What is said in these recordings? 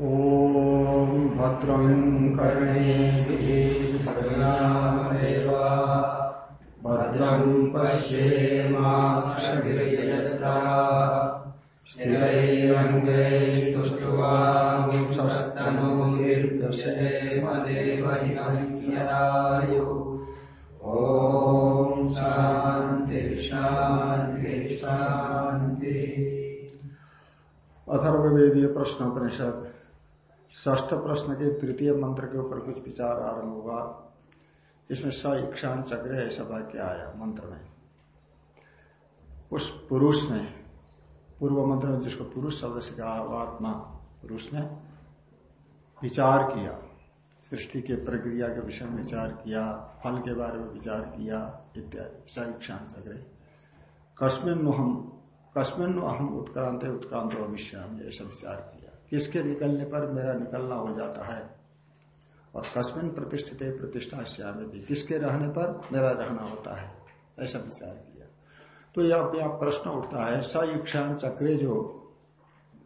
ॐ भद्रं कर्णेभिर्देवा भद्रं पश्येमाक्षभिर्यत्रा स्थिरैरङ्गैस्तुष्ट्वांशस्तनोर्दशेमदेवहितञ्जरायु ॐ शान्ति शान्ति शान्ति। अथर्ववेदीय प्रश्नोपनिषद ष्ठ प्रश्न के तृतीय मंत्र के ऊपर कुछ विचार आरंभ हुआ, जिसमें स इक्षान चक्र ऐसा वाक्य आया मंत्र में। उस पुरुष ने, पूर्व मंत्र में जिसको पुरुष शब्द से कहा आत्मा पुरुष ने विचार किया, सृष्टि के प्रक्रिया के विषय में विचार किया, फल के बारे में विचार किया, इत्यादि। स इक्षान चक्र कस्मिन हम कस्मिन अहम उत्क्रांत उत्क्रांत भविष्य ऐसा विचार किया। किसके निकलने पर मेरा निकलना हो जाता है? और कस्मिन प्रतिष्ठित प्रतिष्ठा श्यामी किसके रहने पर मेरा रहना होता है? ऐसा विचार किया। तो यह अपने आप प्रश्न उठता है स इक्षान चक्रे जो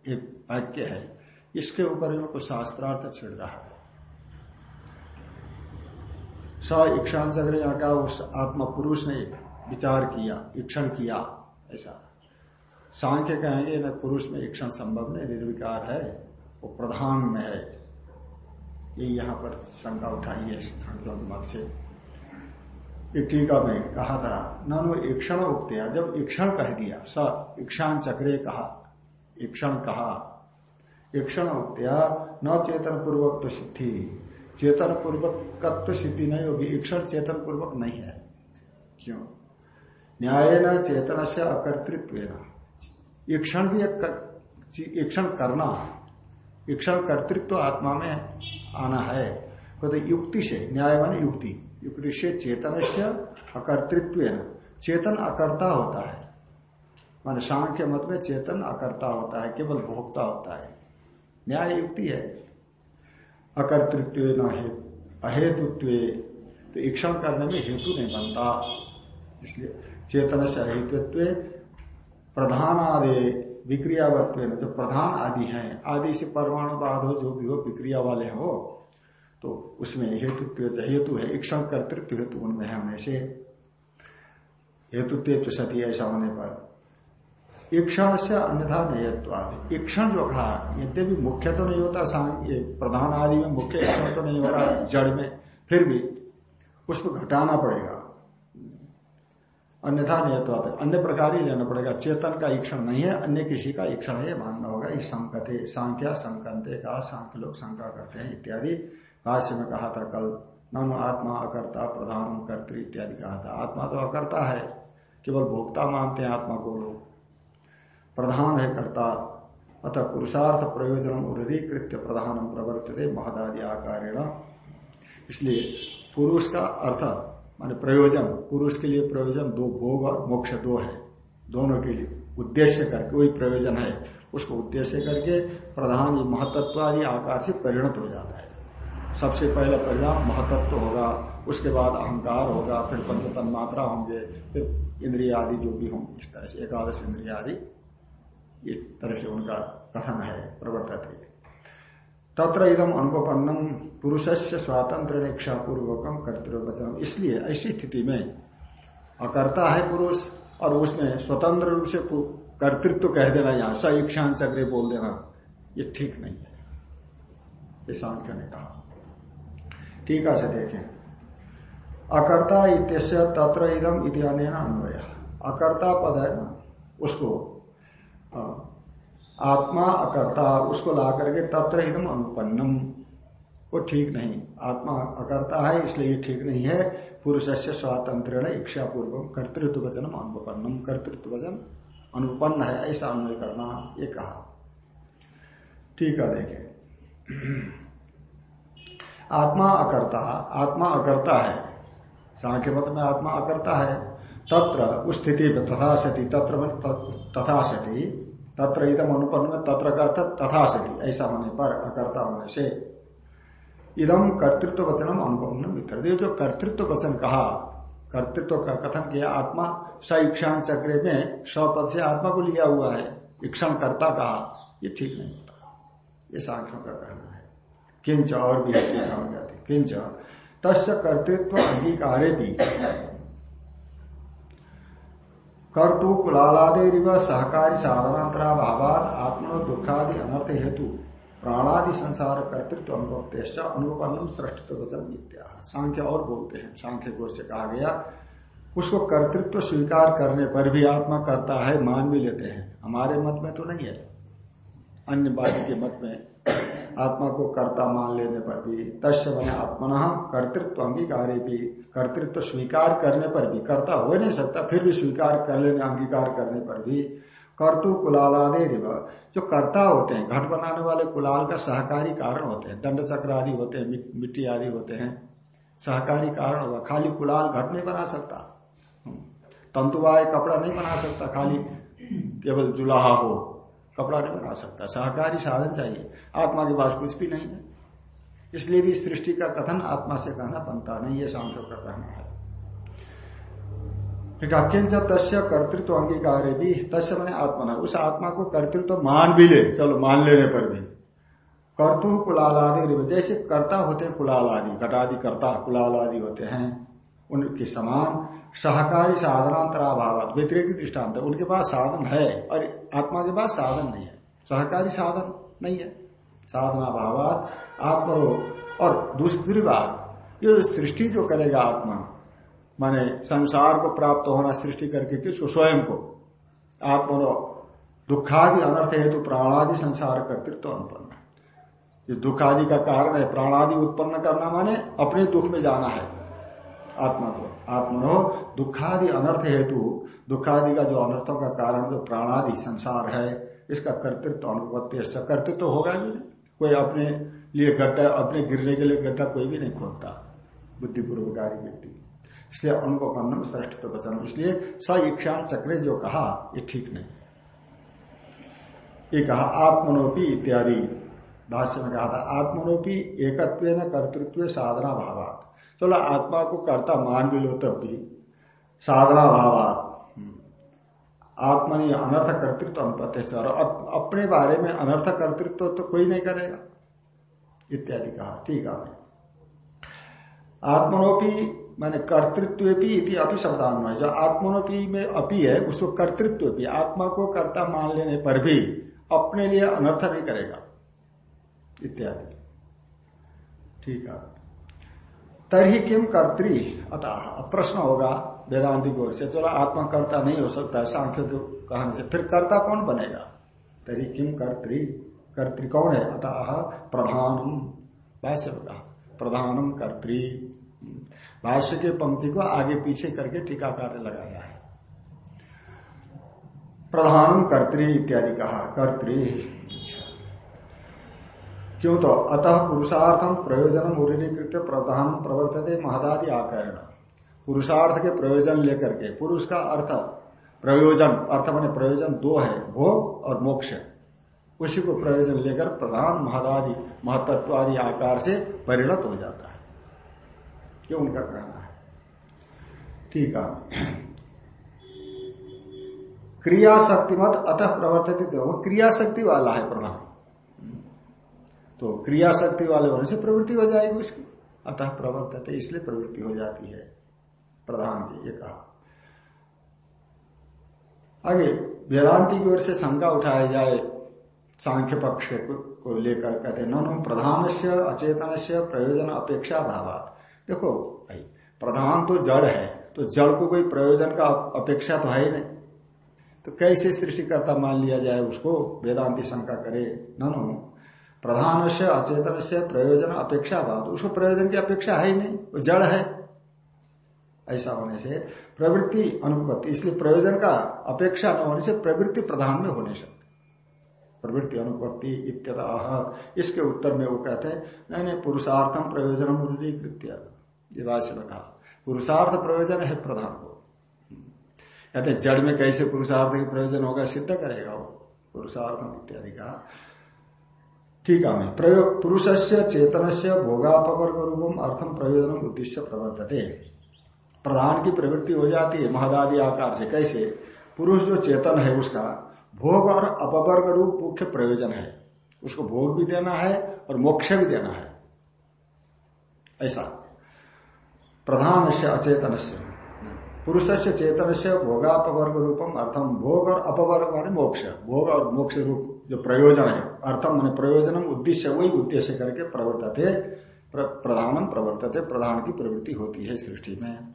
एक वाक्य है, इसके ऊपर को शास्त्रार्थ छिड़ रहा है। स इक्षान चक्र यहाँ का उस आत्मा पुरुष ने विचार किया, ईक्षण किया, ऐसा। सांख्य कहेंगे, न पुरुष में ईक्षण संभव नहीं, निर्विकार है, वो प्रधान में है। ये यहाँ पर शंका उठाई है सांख्यों के मत से। एक टीका में कहा था, ननु ईक्षण उगतिया जब ईक्षण कह दिया, स ईक्षान चक्रे कहा ईक्षण कहा ईक्षण उगतिया न चेतन पूर्वक तो सिद्धि चेतन पूर्वक सिद्धि नहीं होगी ईक्षण चेतन पूर्वक नहीं है। क्यों? न्याय न चेतन से अकर्तृत्व ईक्षण भी एक ईक्षण करना ईक्षण कर्तृत्व तो आत्मा में आना है। तो युक्ति से, न्याय माने युक्ति। युक्ति से चेतन से अकर्तृत्व चेतन अकर्ता होता है। मान सांख्य मत में चेतन अकर्ता होता है, केवल भोक्ता होता है। न्याय युक्ति है। अकर्तृत्व अहेतुत्व। तो ईक्षण करने में हेतु नहीं बनता। इसलिए चेतन से अहेतुत्व प्रधान आदि विक्रियावत्व जो प्रधान आदि हैं, आदि से परमाणुवाद हो जो भी हो, विक्रिया वाले हो तो उसमें हेतुत्व हेतु है ईक्षण कर्तृत्व हेतु उनमें है होने से हेतुत्व सती ऐसा होने पर। ईक्षण से अन्यथा नयत्वाद। ईक्षण जो कहा, यद्यपि मुख्य तो नहीं होता प्रधान आदि में मुख्य ईक्षण तो नहीं हो रहा, जड़ में, फिर भी उसको घटाना पड़ेगा। अन्यथा नहीं तो अन्य प्रकार ही लेना पड़ेगा। चेतन का ईक्षण नहीं है, अन्य किसी का ईक्षण है, मानना होगा। इस संकते, सांख्या संकंते का सांख्य लोग शंका करते हैं, इत्यादि। भाष्य में कहा था कल, नन आत्मा अकर्ता, प्रधान कर्त इत्यादि कहा था। आत्मा तो अकर्ता है, केवल भोक्ता मानते हैं आत्मा को लोग। प्रधान है कर्ता, अतः पुरुषार्थ प्रयोजन उदीकृत्य प्रधान प्रवर्तते, महदादि आकारेण। इसलिए पुरुष का अर्थ माने प्रयोजन, पुरुष के लिए प्रयोजन दो भोग और मोक्ष दो है, दोनों के लिए। उद्देश्य करके वही प्रयोजन है। उसको उद्देश्य करके प्रधान महतत्व आदि आकार से परिणत हो जाता है। सबसे पहला परिणाम महतत्व होगा, उसके बाद अहंकार होगा, फिर पंचतन मात्रा होंगे, फिर इंद्रिय आदि जो भी होंगे इस तरह से एकादश इंद्रिय आदि, इस तरह से उनका कथन है प्रवर्तित तत्र इदम अनुपन्नम पुरुष से स्वातंत्र इच्छा पूर्वकम कर्तव्य इसलिए ऐसी स्थिति में अकर्ता है पुरुष और उसमें स्वतंत्र रूप से कर्तृत्व कह देना यहाँ स इच्छान चक्रे बोल देना, ये ठीक नहीं है। ये ने कहा। ठीक है, देखें। अकर्ता इत्यस्य तत्र इदम इतिहान अन्वय। अकर्ता पद है ना, उसको आत्मा अकर्ता, उसको ला करके तत्र एकदम अनुपन्नम। वो ठीक नहीं। आत्मा अकर्ता है, इसलिए ये ठीक नहीं है। पुरुष से स्वातंत्र इच्छा पूर्वक कर्तृत्व वचन अनुपन्नम। कर्तृत्व वचन अनुपन्न है, ऐसा अन्वय करना, ये कहा। ठीक है देखे आत्मा अकर्ता आत्मा अकर्ता है। सांख्य मत में आत्मा अकर्ता है। तत्र उस स्थिति में तथा सती तत्र तथा सती तत्र इदम अनुपन्न तत्र का तथा सती ऐसा होने पर अकर्ता होने से। इदम कर्तृत्व वचनम अनुपन्न मित्र जो कर्तृत्व वचन कहा, कर्तृत्व का कथन किया, आत्मा स इक्षान चक्र में स्वपद से आत्मा को लिया हुआ है। इक्षण कर्ता कहा, ये ठीक नहीं होता। ये सांख्यों का कहना है। किंच और भी किंच। तस् कर्तृत्व अंगीकारे भी कर्तु कुलालादेव सहकारी साधनांतराभावाद आत्मनो दुखादि अनर्थ हेतु, प्राणादि संसार कर्तृत्व अनुभव अनुपन्नम श्रेष्ठत्व वचन विद्या सांख्य और बोलते हैं। सांख्य गोर से कहा गया, उसको कर्तृत्व स्वीकार करने पर भी आत्मा करता है, मान भी लेते हैं। हमारे मत में तो नहीं है। अन्य बात के मत में आत्मा को कर्ता मान लेने पर भी, तस्य बने आत्मन कर्तृत्व अंगीकार भी कर्तृत्व स्वीकार करने पर भी, कर्ता हो नहीं सकता, फिर भी स्वीकार कर लेने, अंगीकार करने पर भी। कर्तु कुलालादे जो कर्ता होते हैं, घट बनाने वाले कुलाल का सहकारी कारण होते हैं, दंड चक्र आदि होते हैं मिट्टी आदि होते हैं, सहकारी कारण होगा। खाली कुलाल घट नहीं बना सकता। तंतुवाय कपड़ा नहीं बना सकता, खाली केवल जुलाहा हो, कपड़ा नहीं बना सकता। सहकारी साधन चाहिए। आत्मा के पास कुछ भी नहीं है। इसलिए भी सृष्टि का कथन आत्मा से कहना बनता नहीं है सांख्यों का कहना है। किंच तस्य कर्तृत्व अंगीकार भी, तस्य मैंने आत्मा उस आत्मा को कर्तृत्व तो मान भी ले, चलो मान लेने पर भी। कर्तु कुलाल आदि जैसे कर्ता होते हैं कुलाल आदि घटादि कर्ता कुलाल आदि होते हैं, उनके समान सहकारी साधनांतराभाव व्यतिरिक्त दृष्टांत, उनके पास साधन है, और आत्मा के पास साधन नहीं है, सहकारी साधन नहीं है। साधना भाव आत्मा और दूसरी बात ये सृष्टि जो करेगा आत्मा, माने संसार को प्राप्त होना, सृष्टि करके किसको? स्वयं को। आत्मा दुखादि अनर्थ हेतु प्राणादि संसार कर्तृत्व अनुपन्न। ये दुखादि का कारण है, प्राणादि उत्पन्न करना माने अपने दुख में जाना है। आत्मा को। आत्मनो दुखादि अनर्थ हेतु, दुखादि का जो अनर्थों का कारण जो प्राणादि संसार है। इसका कर्तृत्व अनुपत्ति कर्तृत्व तो होगा। भी नहीं कोई अपने लिए गड्ढा, अपने गिरने के लिए गड्ढा कोई भी नहीं खोलता बुद्धिपूर्वकारी व्यक्ति। इसलिए अनुपन्नम श्रेष्ठ तो वचन। इसलिए स इच्छान चक्रे जो कहा, ये ठीक नहीं ये कहा, आत्मनोपी इत्यादि। भाष्य में कहा था, आत्मनोपी एकत्व न कर्तृत्व साधना भावात चलो, आत्मा को कर्ता मान भी लो तब भी। साधना भावात आत्मा ने अनर्थ कर्तृत्व अनुपत्य और अपने बारे में अनर्थ कर्तृत्व तो कोई नहीं करेगा। इत्यादि कहा। ठीक है। आत्मनोपी मैंने कर्तृत्व भी अपी शब्दान जो आत्मनोपी में अपी है, उसको कर्तृत्व भी आत्मा को कर्ता मान लेने पर भी अपने लिए अनर्थ नहीं करेगा। इत्यादि। ठीक है। तरही किम कर्त्री? अतः प्रश्न होगा वेदांति की ओर से। चलो आत्मा कर्ता नहीं हो सकता है सांख्य के कहने से। फिर कर्ता कौन बनेगा? तरी किम कर्त्री? कर्त्री कौन है? अतः प्रधानम। भाष्य कहा, प्रधानम कर्त्री। भाष्य के पंक्ति को आगे पीछे करके टीकाकार ने लगाया है। प्रधानम कर्त्री इत्यादि कहा, कर्त्री। क्यों तो? अतः पुरुषार्थम प्रयोजन उरीकृत प्रधान प्रवर्तते महदादि आकरण पुरुषार्थ के प्रयोजन लेकर के, पुरुष का अर्थ प्रयोजन, अर्थ मैंने प्रयोजन दो है, भोग और मोक्ष। उसी को प्रयोजन लेकर प्रधान महदादि, महतत्वादि आकार से परिणत हो जाता है। क्यों उनका कहना है। ठीक है। क्रिया शक्तिमत अतः प्रवर्तित वो क्रिया शक्ति वाला है प्रधान। तो क्रिया शक्ति वाले होने से प्रवृत्ति हो जाएगी उसकी। अतः प्रवर्तित, इसलिए प्रवृत्ति हो जाती है। प्रधान की ये कहा। आगे, वेदांति की ओर से शंका उठाया जाए, सांख्य पक्ष को लेकर कहते नो प्रधान से अचेतन से प्रयोजन, अपेक्षा, भावात। देखो, भाई, प्रधान तो जड़ है तो जड़ को कोई प्रयोजन का अपेक्षा तो है ही नहीं। तो कैसे सृष्टिकर्ता मान लिया जाए उसको, वेदांति शंका करे? नो प्रधान से अचेतन से प्रयोजन, अपेक्षा बात उसको प्रयोजन की अपेक्षा है ही नहीं, वो जड़ है। ऐसा होने से प्रवृत्ति अनुपत्ति, इसलिए प्रयोजन का अपेक्षा न होने से प्रवृत्ति प्रधान में हो नहीं सकती प्रवृत्ति अनुपत्ति इत्यतः, इसके उत्तर में वो कहते हैं, नहीं नहीं पुरुषार्थम प्रयोजन कहा। पुरुषार्थ प्रयोजन है प्रधान को। कहते जड़ में कैसे पुरुषार्थ की प्रयोजन होगा, सिद्ध करेगा वो। पुरुषार्थम इत्यादि का ठीक है पुरुष से चेतन से भोगापवर्ग रूपम अर्थम प्रयोजन उद्देश्य प्रवर्तते। प्रधान की प्रवृत्ति हो जाती है महदादि आकार से। कैसे? पुरुष जो चेतन है उसका, भोग और अपवर्ग रूप मुख्य प्रयोजन है। उसको भोग भी देना है और मोक्ष भी देना है। ऐसा। प्रधान से अचेतन से पुरुष से चेतन से भोगापवर्ग रूपम अर्थम भोग और अपवर्ग माने मोक्ष। भोग और मोक्ष रूप जो प्रयोजन है, अर्थम माने प्रयोजन उद्देश्य वही उद्देश्य करके प्रवर्तते प्रधानम प्रवर्तते, प्रधान की प्रवृत्ति होती है सृष्टि में।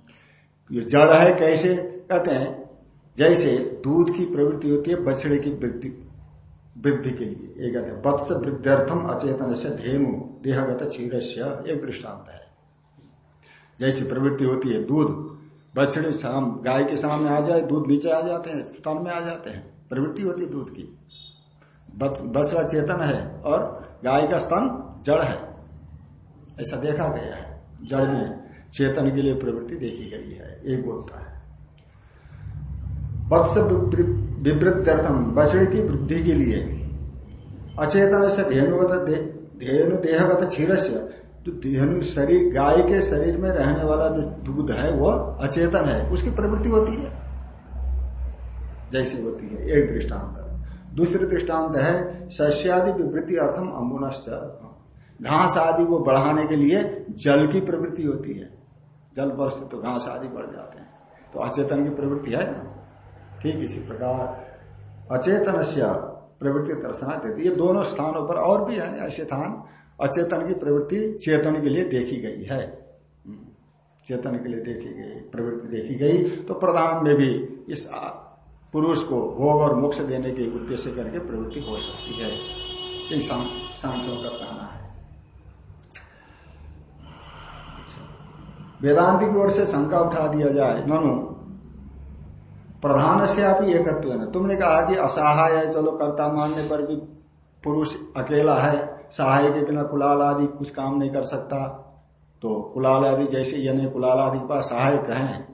ये जड़ है कैसे? कहते हैं, जैसे दूध की प्रवृत्ति होती है बछड़े की वृद्धि वृद्धि के लिए। एक कहते हैं, वत्स वृद्ध्यर्थम अचेतन से धेनु देहगत क्षीर एक दृष्टांत है। जैसी प्रवृत्ति होती है दूध, बछड़े शाम गाय के सामने आ जाए, दूध नीचे आ जाते हैं, स्तन में आ जाते हैं। प्रवृत्ति होती है दूध की। बछड़ा चेतन है और गाय का स्तन जड़ है। ऐसा देखा गया है, जड़ में। चेतन के लिए प्रवृत्ति देखी गई है, एक बोलता है। वत्स विवृद्धर्थम बछड़े की वृद्धि के लिए। अचेतन से धेनुगत धेनु देहगत क्षीर से तो धेनु शरीर, गाय के शरीर में रहने वाला जो दूध है वह अचेतन है। उसकी प्रवृत्ति होती है। जैसी होती है, एक दृष्टांत। दूसरे दृष्टांत है, सस्यादि विवृत्ति अर्थम अमुनश्च। घास आदि को बढ़ाने के लिए जल की प्रवृत्ति होती है। जल बरस तो घास आदि बढ़ जाते हैं। तो अचेतन की प्रवृत्ति है ना? ठीक इसी प्रकार अचेतन से प्रवृत्ति दर्शना देती ये दोनों स्थानों पर और भी है, ऐसे स्थान। अचेतन की प्रवृत्ति चेतन के लिए देखी गई है। चेतन के लिए देखी गई, प्रवृत्ति देखी गई। तो प्रधान में भी इस पुरुष को भोग और मोक्ष देने के उद्देश्य करके प्रवृत्ति हो सकती है। यही सांख्यों का कहना है। वेदांति की ओर से शंका उठा दिया जाए, ननु, प्रधान से आप एकत्व है। तुमने कहा कि असहाय है, चलो कर्ता मानने पर भी पुरुष अकेला है, सहाय के बिना कुलाल आदि कुछ काम नहीं कर सकता। तो कुलाल आदि जैसे यानी कुलाल आदि के पास सहायक है,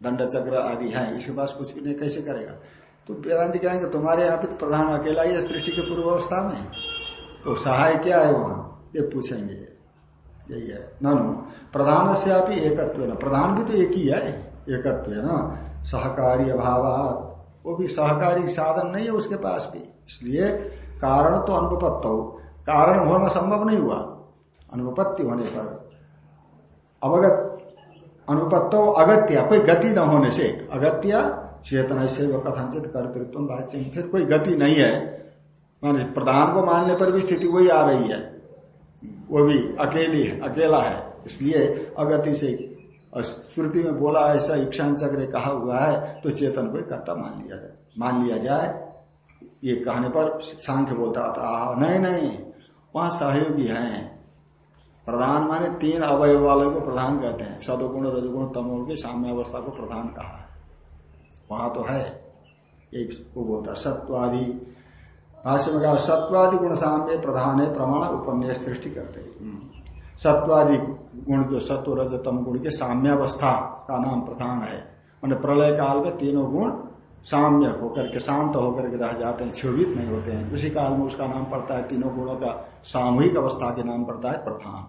दंड चक्र आदि है, इसके पास कुछ भी नहीं, कैसे करेगा? तो वेदांति कहेंगे, तुम्हारे यहाँ पे तो प्रधान अकेला ही है, सृष्टि के पूर्व अवस्था में तो सहाय क्या है वहाँ? ये पूछेंगे। यही है। ननु प्रधान से आप एकत्व प्रधान भी तो एक ही है एकत्व ना सहकारी अभाव वो भी सहकारी साधन नहीं है उसके पास भी। इसलिए कारण तो अनुपत्त हो कारण होना संभव नहीं हुआ। अनुपत्ति होने पर अवगत, अनुपत्त हो अगत्या, कोई गति न होने से, अगत्या चेतन से वह कथनचित कर्तृत्व फिर कोई गति नहीं है। माने प्रधान को मानने पर भी स्थिति वही आ रही है। वो भी अकेली है, अकेला है। इसलिए अगति से श्रुति में बोला, ऐसा इच्छा चक्र कहा हुआ है तो चेतन को कर्ता मान लिया जाए। मान लिया जाए, ये कहने पर सांख्य बोलता था नहीं नहीं, वहाँ सहयोगी हैं। प्रधान माने तीन अवय वालों को प्रधान कहते हैं। सदगुण, रजगुण, तमोगुण की साम्य अवस्था को प्रधान कहा है। वहाँ तो है। एक वो बोलता सत्वादि भाष्य में कहा सत्वादि गुण साम्य प्रधान है प्रमाण उपन्यास सृष्टि करते हम्म। सत्वादि गुण जो सत्व रज तम गुण के साम्यावस्था का नाम प्रधान है। मैंने प्रलय काल में तीनों गुण साम्य होकर के शांत होकर के रह जाते हैं क्षोभित नहीं होते हैं। उसी काल में उसका नाम पड़ता है तीनों गुणों का सामूहिक अवस्था के नाम पड़ता है प्रधान।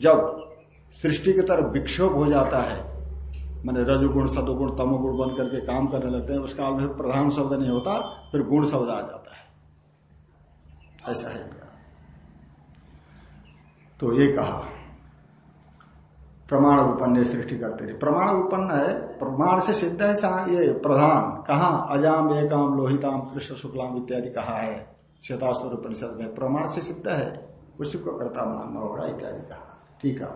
जब सृष्टि की तरफ़ विक्षोभ हो जाता है मैंने रजुगुण सदुगुण तमोगुण बन करके काम करने लगते हैं उस काल में प्रधान शब्द नहीं होता फिर गुण शब्द आ जाता है। ऐसा है। तो ये कहा, प्रमाण उपन्न सृष्टि करते रहे प्रमाण उपन्न है, प्रमाण से सिद्ध है ये प्रधान, कहा? अजाम, एकाम, लोहिताम, कृष्ण, शुक्लाम इत्यादि कहा है। श्वेताश्वर उपनिषद में प्रमाण से सिद्ध है, उसी को कर्ता मानना होगा, इत्यादि कहा। ठीक है।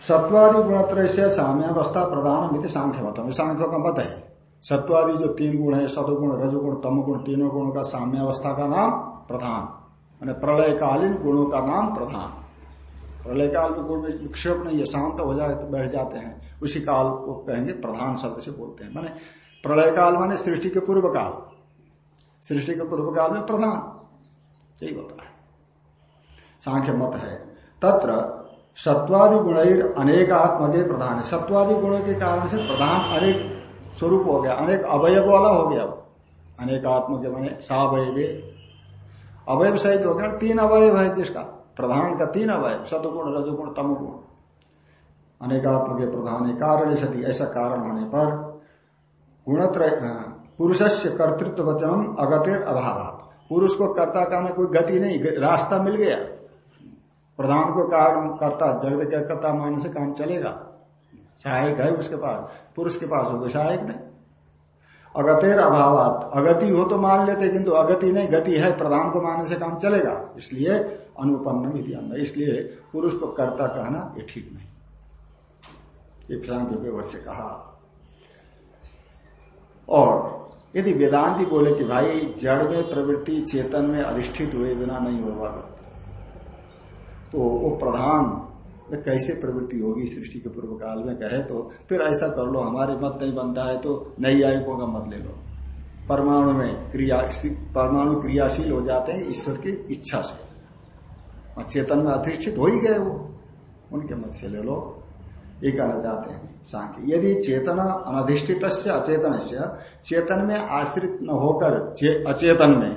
सत्वादि गुणत्र से साम्यावस्था प्रधान मित्र सांख्य मतम सांख्य का मत है। सत्वादि जो तीन गुण है, सदगुण, रजगुण, तमगुण, तीनों गुणों का साम्यावस्था का नाम प्रधान। मैंने प्रलयकालीन गुणों का नाम प्रधान। प्रलय काल में गुण में विक्षेप नहीं है शांत हो जाए तो बैठ जाते हैं। उसी काल को कहेंगे प्रधान शब्द से बोलते हैं। माने प्रलय काल माने सृष्टि के पूर्व काल सृष्टि के पूर्व काल में प्रधान। यही होता है। सांख्य मत है। तत्र सत्वादि गुण अनेक अनेकात्मके प्रधान। है सत्वादि गुणों के कारण से प्रधान अनेक स्वरूप हो गया। अनेक अवयव वाला हो गया अनेकात्म के माने सावयवे अवयव सहित हो गया तीन अवयव है जिसका, प्रधान का तीन अवयव सतगुण रजगुण, तमगुण। अनेकात्म के प्रधान कारण सती, ऐसा कारण होने पर गुणत्र पुरुष से कर्तृत्व वचनम अगतिर अभाव पुरुष को कर्ता कहना कोई गति नहीं रास्ता मिल गया। प्रधान को कारण, करता, जगत के कर्ता मानने से काम चलेगा। सहायक है उसके पास, पुरुष के पास होगा, सहायक नहीं। अगतेर अभाव अगति हो तो मान लेते, किंतु अगति नहीं, गति है, प्रधान को मानने से काम चलेगा। इसलिए अनुपन्नम इति इसलिए पुरुष को कर्ता कहना ये ठीक नहीं। ये फिलांग से कहा। और यदि वेदांति बोले कि भाई, जड़ में प्रवृत्ति चेतन में अधिष्ठित हुए बिना नहीं होगा तो वो प्रधान में कैसे प्रवृत्ति होगी सृष्टि के पूर्व काल में, कहे तो फिर ऐसा कर लो, हमारे मत नहीं बनता है तो नई आयुकों का मत ले लो। परमाणु में क्रिया, परमाणु क्रियाशील हो जाते हैं ईश्वर की इच्छा से। चेतन में अधिष्ठित हो ही गए वो, उनके मत से ले लो। ये कहना चाहते हैं सांख्य। यदि चेतन अनधिष्ठित अचेतन से, चेतन में आश्रित न होकर अचेतन में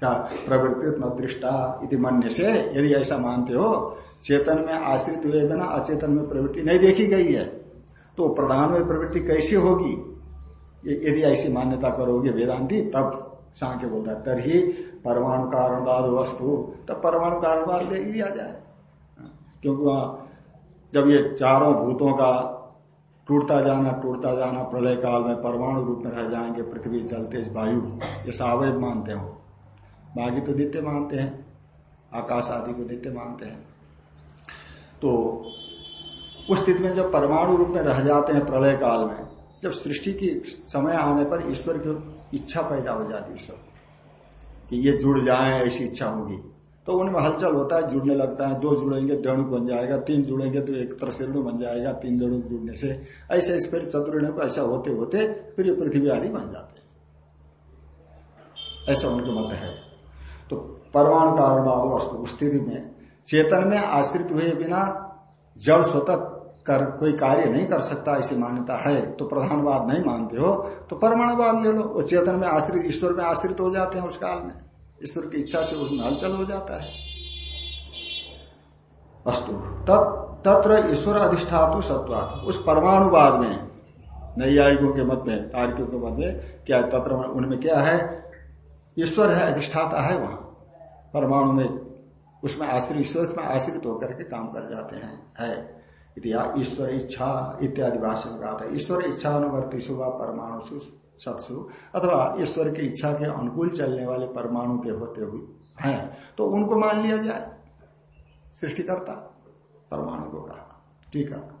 का प्रवृत्ति न दृष्टा इति मन्य से यदि ऐसा मानते हो चेतन में आश्रित हुए बिना अचेतन में प्रवृत्ति नहीं देखी गई है। तो प्रधान में प्रवृत्ति कैसे होगी? यदि ऐसी मान्यता करोगे वेदांति, तब सांख्य बोलता है, तरही परमाणु कारणवाद वस्तु। तब परमाणु कारणवाद ले लिया जाए। क्योंकि वहाँ जब ये चारों भूतों का टूटता जाना टूटता जाना, प्रलय काल में परमाणु रूप में रह जाएँगे, पृथ्वी जल तेज वायु, ये सावय मानते हो। बाकी तो नित्य मानते हैं, आकाश आदि को नित्य मानते हैं। तो उस स्थिति में जब परमाणु रूप में रह जाते हैं प्रलय काल में, जब सृष्टि की समय आने पर ईश्वर की इच्छा पैदा हो जाती है सब, कि ये जुड़ जाए, ऐसी इच्छा होगी। तो उनमें हलचल होता है, जुड़ने लगता है। दो जुड़ेंगे, दणु बन जाएगा, तीन जुड़ेंगे तो एक तरह से बन जाएगा, तीन दणु जुड़ने से। ऐसे इस फिर चतुर्णु को ऐसा होते होते फिर पृथ्वी आदि बन जाते हैं। ऐसा उनके मत है। तो परमाणु कारण वस्तु स्थिति में चेतन में आश्रित हुए बिना जड़ स्वतः कर, कोई कार्य नहीं कर सकता, ऐसी मान्यता है। तो प्रधानवाद नहीं मानते हो तो परमाणुवाद ले लो। वो चेतन में आश्रित, ईश्वर में आश्रित हो जाते हैं उस काल में। ईश्वर की इच्छा से उसमें हलचल हो जाता है। अस्तु। तत्र ईश्वर अधिष्ठातु सत्वात। उस परमाणुवाद में, नैयायिकों के मत में तार्कियों के मत में, क्या तत्र उनमें क्या है? ईश्वर है, अधिष्ठाता है वहाँ। परमाणु में उसमें आश्रित, ईश्वर में आश्रित होकर के काम कर जाते हैं, है? ईश्वर इच्छा इत्यादि भाषण में कहा था। ईश्वर इच्छा अनुवर्ती शुभ परमाणु सत्सु, अथवा ईश्वर की इच्छा के अनुकूल चलने वाले परमाणु के होते हुए, हैं? तो उनको मान लिया जाए, सृष्टिकर्ता, परमाणु को कहा। ठीक है।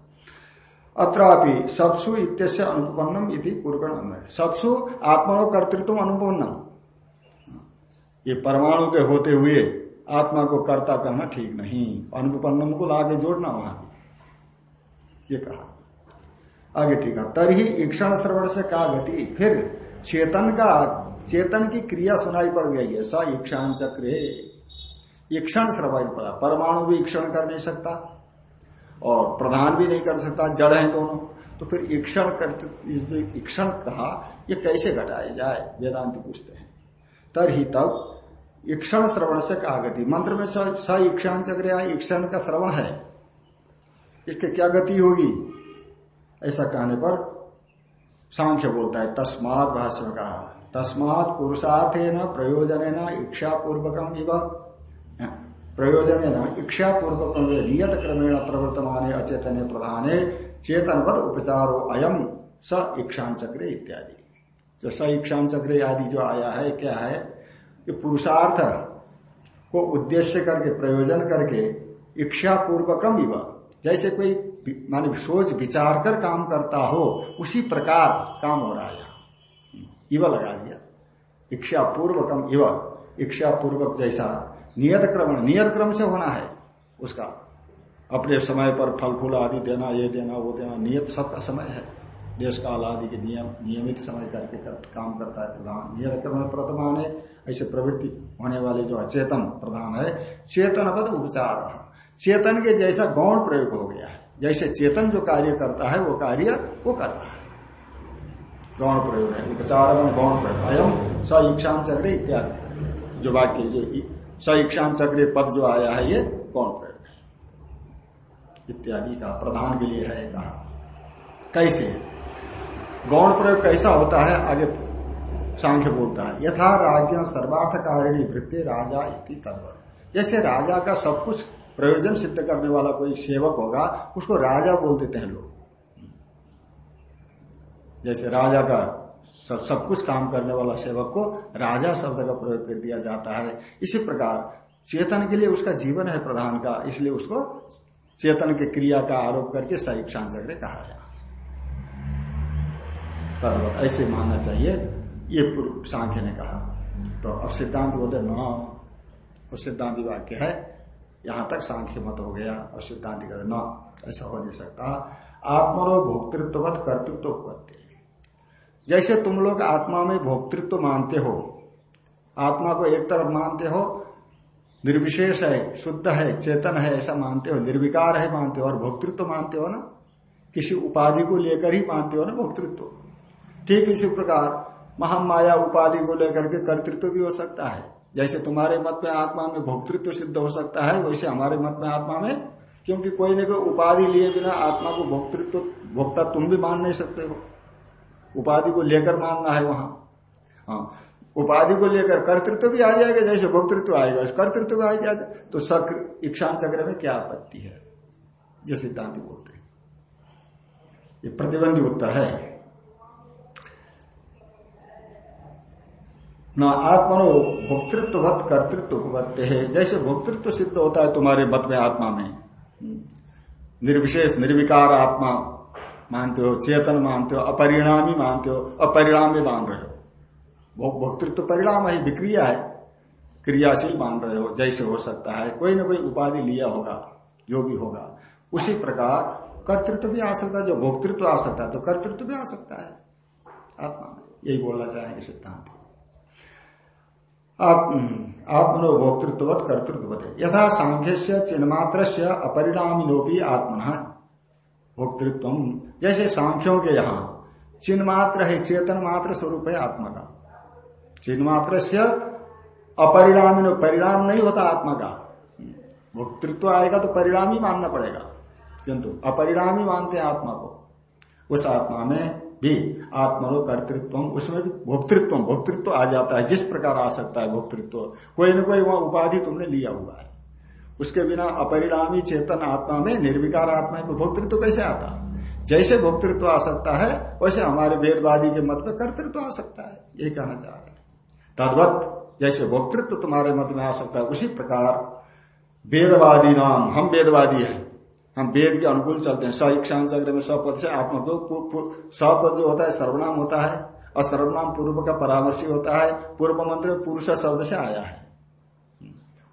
अत्रापि सत्सु इत्यस्य अनुपन्नम इति पूर्वण सत्सु आत्मनो कर्तृत्व अनुपन्नम। ये परमाणु के होते हुए आत्मा को कर्ता कहना ठीक नहीं। अनुपन्नम को लागे जोड़ना वहाँ। भी ये कहा। आगे ठीक है। तभी ईक्षण श्रवण से का गति। फिर चेतन का, चेतन की क्रिया सुनाई पड़ गई। है स ईक्षान चक्र। ईक्षण श्रवण पड़ा। परमाणु भी ईक्षण कर नहीं सकता और प्रधान भी नहीं कर सकता। जड़ है दोनों। तो फिर ईक्षण करते ईक्षण कहा, ये कैसे घटाया जाए? वेदांत पूछते हैं। तर ही तब ईक्षण श्रवण से का गति। मंत्र में स ईक्षान चक्र ईक्षण का श्रवण है। इसके क्या गति होगी? ऐसा कहने पर सांख्य बोलता है, तस्मात भाष्य में कहा, तस्मात पुरुषार्थे न प्रयोजन न इच्छा पूर्वकम इव प्रयोजन न इच्छा पूर्वक नियत क्रमेण प्रवर्तमान अचेतन प्रधाने चेतनवत उपचारो अयम स इक्षान चक्र इत्यादि। जो स इक्षान चक्र आदि जो आया है, क्या है? कि पुरुषार्थ को उद्देश्य करके, प्रयोजन करके इच्छा पूर्वकम इव। जैसे कोई माने सोच, विचार कर काम करता हो, उसी प्रकार काम हो रहा है इव लगा दिया। इच्छा पूर्वकम इव। इच्छा पूर्वक जैसा नियत क्रम नियत क्रम से होना है उसका। अपने समय पर फल फूल आदि देना, ये देना, वो देना, नियत सबका समय है। देश काल आदि के नियम नियमित समय करके कर, काम करता है प्रधान। क्रम प्रथमान है ऐसे प्रवृत्ति होने वाले जो अचेतन प्रधान है चेतन चेतनपद उपचार। चेतन के जैसा गौण प्रयोग हो गया है। जैसे चेतन जो कार्य करता है वो कार्य वो कर रहा है। गौण प्रयोग है उपचार में गौण प्रयोग अयम स इक्षान चक्र इत्यादि। जो वाक्य जो स इक्षान चक्र पद जो आया है ये गौण प्रयोग है। इत्यादि का प्रधान के लिए है कहा। कैसे? गौण प्रयोग कैसा होता है आगे सांख्य बोलता है। यथा राज्य सर्वार्थ कारिणी वृत्ति राजा इति तद्वत। जैसे राजा का सब कुछ प्रयोजन सिद्ध करने वाला कोई सेवक होगा उसको राजा बोल देते हैं लोग। जैसे राजा का सब, सब कुछ काम करने वाला सेवक को राजा शब्द का प्रयोग कर दिया जाता है। इसी प्रकार चेतन के लिए उसका जीवन है प्रधान का इसलिए उसको चेतन के क्रिया का आरोप करके सहीक्षान चक्र कहा है। तदवत ऐसे मानना चाहिए। ये सांख्य ने कहा। तो अब सिद्धांत बोलते न। और सिद्धांति वाक्य है, यहाँ तक सांख्य मत हो गया। और सिद्धांत कहते न। ऐसा हो नहीं सकता। आत्मनो भोक्तृत्ववत कर्तृत्व उपत्ति जैसे तुम लोग आत्मा में भोक्तृत्व मानते हो, आत्मा को एक तरफ़ मानते हो, निर्विशेष है, शुद्ध है, चेतन है, ऐसा मानते हो, निर्विकार है मानते हो और भोक्तृत्व मानते हो ना, किसी उपाधि को लेकर ही मानते हो ना भोक्तृत्व। ठीक इसी प्रकार महामाया उपाधि को लेकर के कर्तृत्व भी हो सकता है। जैसे तुम्हारे मत में आत्मा में भोक्तृत्व सिद्ध हो सकता है, वैसे हमारे मत में आत्मा में, क्योंकि कोई ना कोई उपाधि लिए बिना आत्मा को भोक्तृत्व, भोक्ता तुम भी मान नहीं सकते हो। उपाधि को लेकर मानना है वहाँ। हाँ उपाधि को लेकर कर्तृत्व भी आ जाएगा, जैसे भोक्तृत्व आएगा कर्तृत्व भी आ जाएगा तो सक्र इक्षान चक्र में क्या आपत्ति है, ये सिद्धांत बोलते हैं। ये प्रतिबंधी उत्तर है। न आत्मनो भोक्तृत्व कर्तृत्व उपत्य है। जैसे भोक्तृत्व सिद्ध होता है तुम्हारे मत में आत्मा में। निर्विशेष, निर्विकार आत्मा मानते हो, चेतन मानते हो, अपरिणामी मानते हो अपरिणाम मान रहे हो। भोक्तृत्व परिणाम है विक्रिया है। क्रियाशील मान रहे हो, जैसे हो सकता है। कोई ना कोई उपाधि लिया होगा, जो भी होगा। उसी प्रकार कर्तृत्व भी आ सकता है। जो भोक्तृत्व आ सकता है तो कर्तृत्व भी आ सकता है। आत्मा में। यही बोलना चाहेंगे सिद्धांत। आत्मनो भोक्तृत्ववत कर्तृत्व यथा सांख्य से चिन्मात्र से अपरिणामिनोपी आत्मना भोक्तृत्व जैसे सांख्यों के यहाँ चिन्ह मात्र है चेतन मात्र स्वरूप है आत्मा का चिन्ह मात्र से अपरिणामी परिणाम नहीं होता आत्मा का। भोक्तृत्व आएगा तो परिणाम ही मानना पड़ेगा। किंतु अपरिणामी मानते हैं आत्मा को। उस आत्मा में भी आत्मनो कर्तृत्व, उसमें भी भोक्तृत्व भोक्तृत्व आ जाता है, जिस प्रकार आ सकता है भोक्तृत्व, कोई ना कोई वहाँ उपाधि तुमने लिया हुआ है। उसके बिना अपरिणामी चेतन आत्मा में निर्विकार आत्मा में भोक्तृत्व कैसे आता जैसे भोक्तृत्व आ सकता है, वैसे हमारे वेदवादी के मत में कर्तृत्व आ सकता है ये कहना चाह रहे हैं। तद्वत, जैसे भोक्तृत्व तुम्हारे मत में आ सकता है, उसी प्रकार वेदवादी नाम, हम वेदवादी हैं। हम वेद के अनुकूल चलते हैं। स सईक्षान चक्र में सपद से आत्मा को सपद जो होता है, सर्वनाम होता है और सर्वनाम पूर्व का परामर्शी होता है। पूर्व मंत्र पुरुष शब्द से आया है।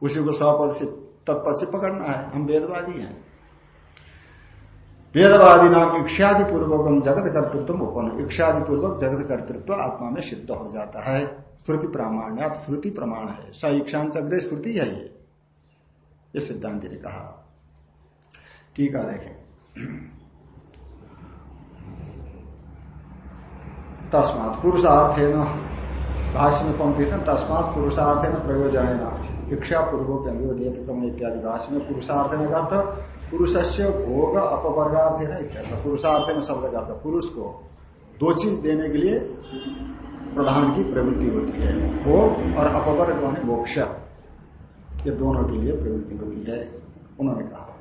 उसी को सपद से तत्पद से पकड़ना है। हम वेदवादी हैं। वेदवादी नाम इक्षादि पूर्वक हम जगत कर्तृत्व उपन्न। इक्षादि पूर्वक जगत कर्तृत्व आत्मा में सिद्ध हो जाता है। श्रुति प्रामाण्य श्रुति प्रमाण है। स इक्षान चक्र श्रुति है ये सिद्धांति ने कहा। ठीक है देखें। तस्मात पुरुषार्थे न भाष्य में पंक्ति तस्मात पुरुषार्थे न प्रयोजन इच्छा पूर्वक इत्यादि भाषा में पुरुषार्थ में अर्थ पुरुष से भोग अपवर्गार्थ है इत्यर्थ पुरुषार्थ में शब्द का अर्थ पुरुष को दो चीज़ देने के लिए प्रधान की प्रवृत्ति होती है, भोग और अपवर्ग माने मोक्ष। ये दोनों के लिए प्रवृत्ति होती है, उन्होंने कहा।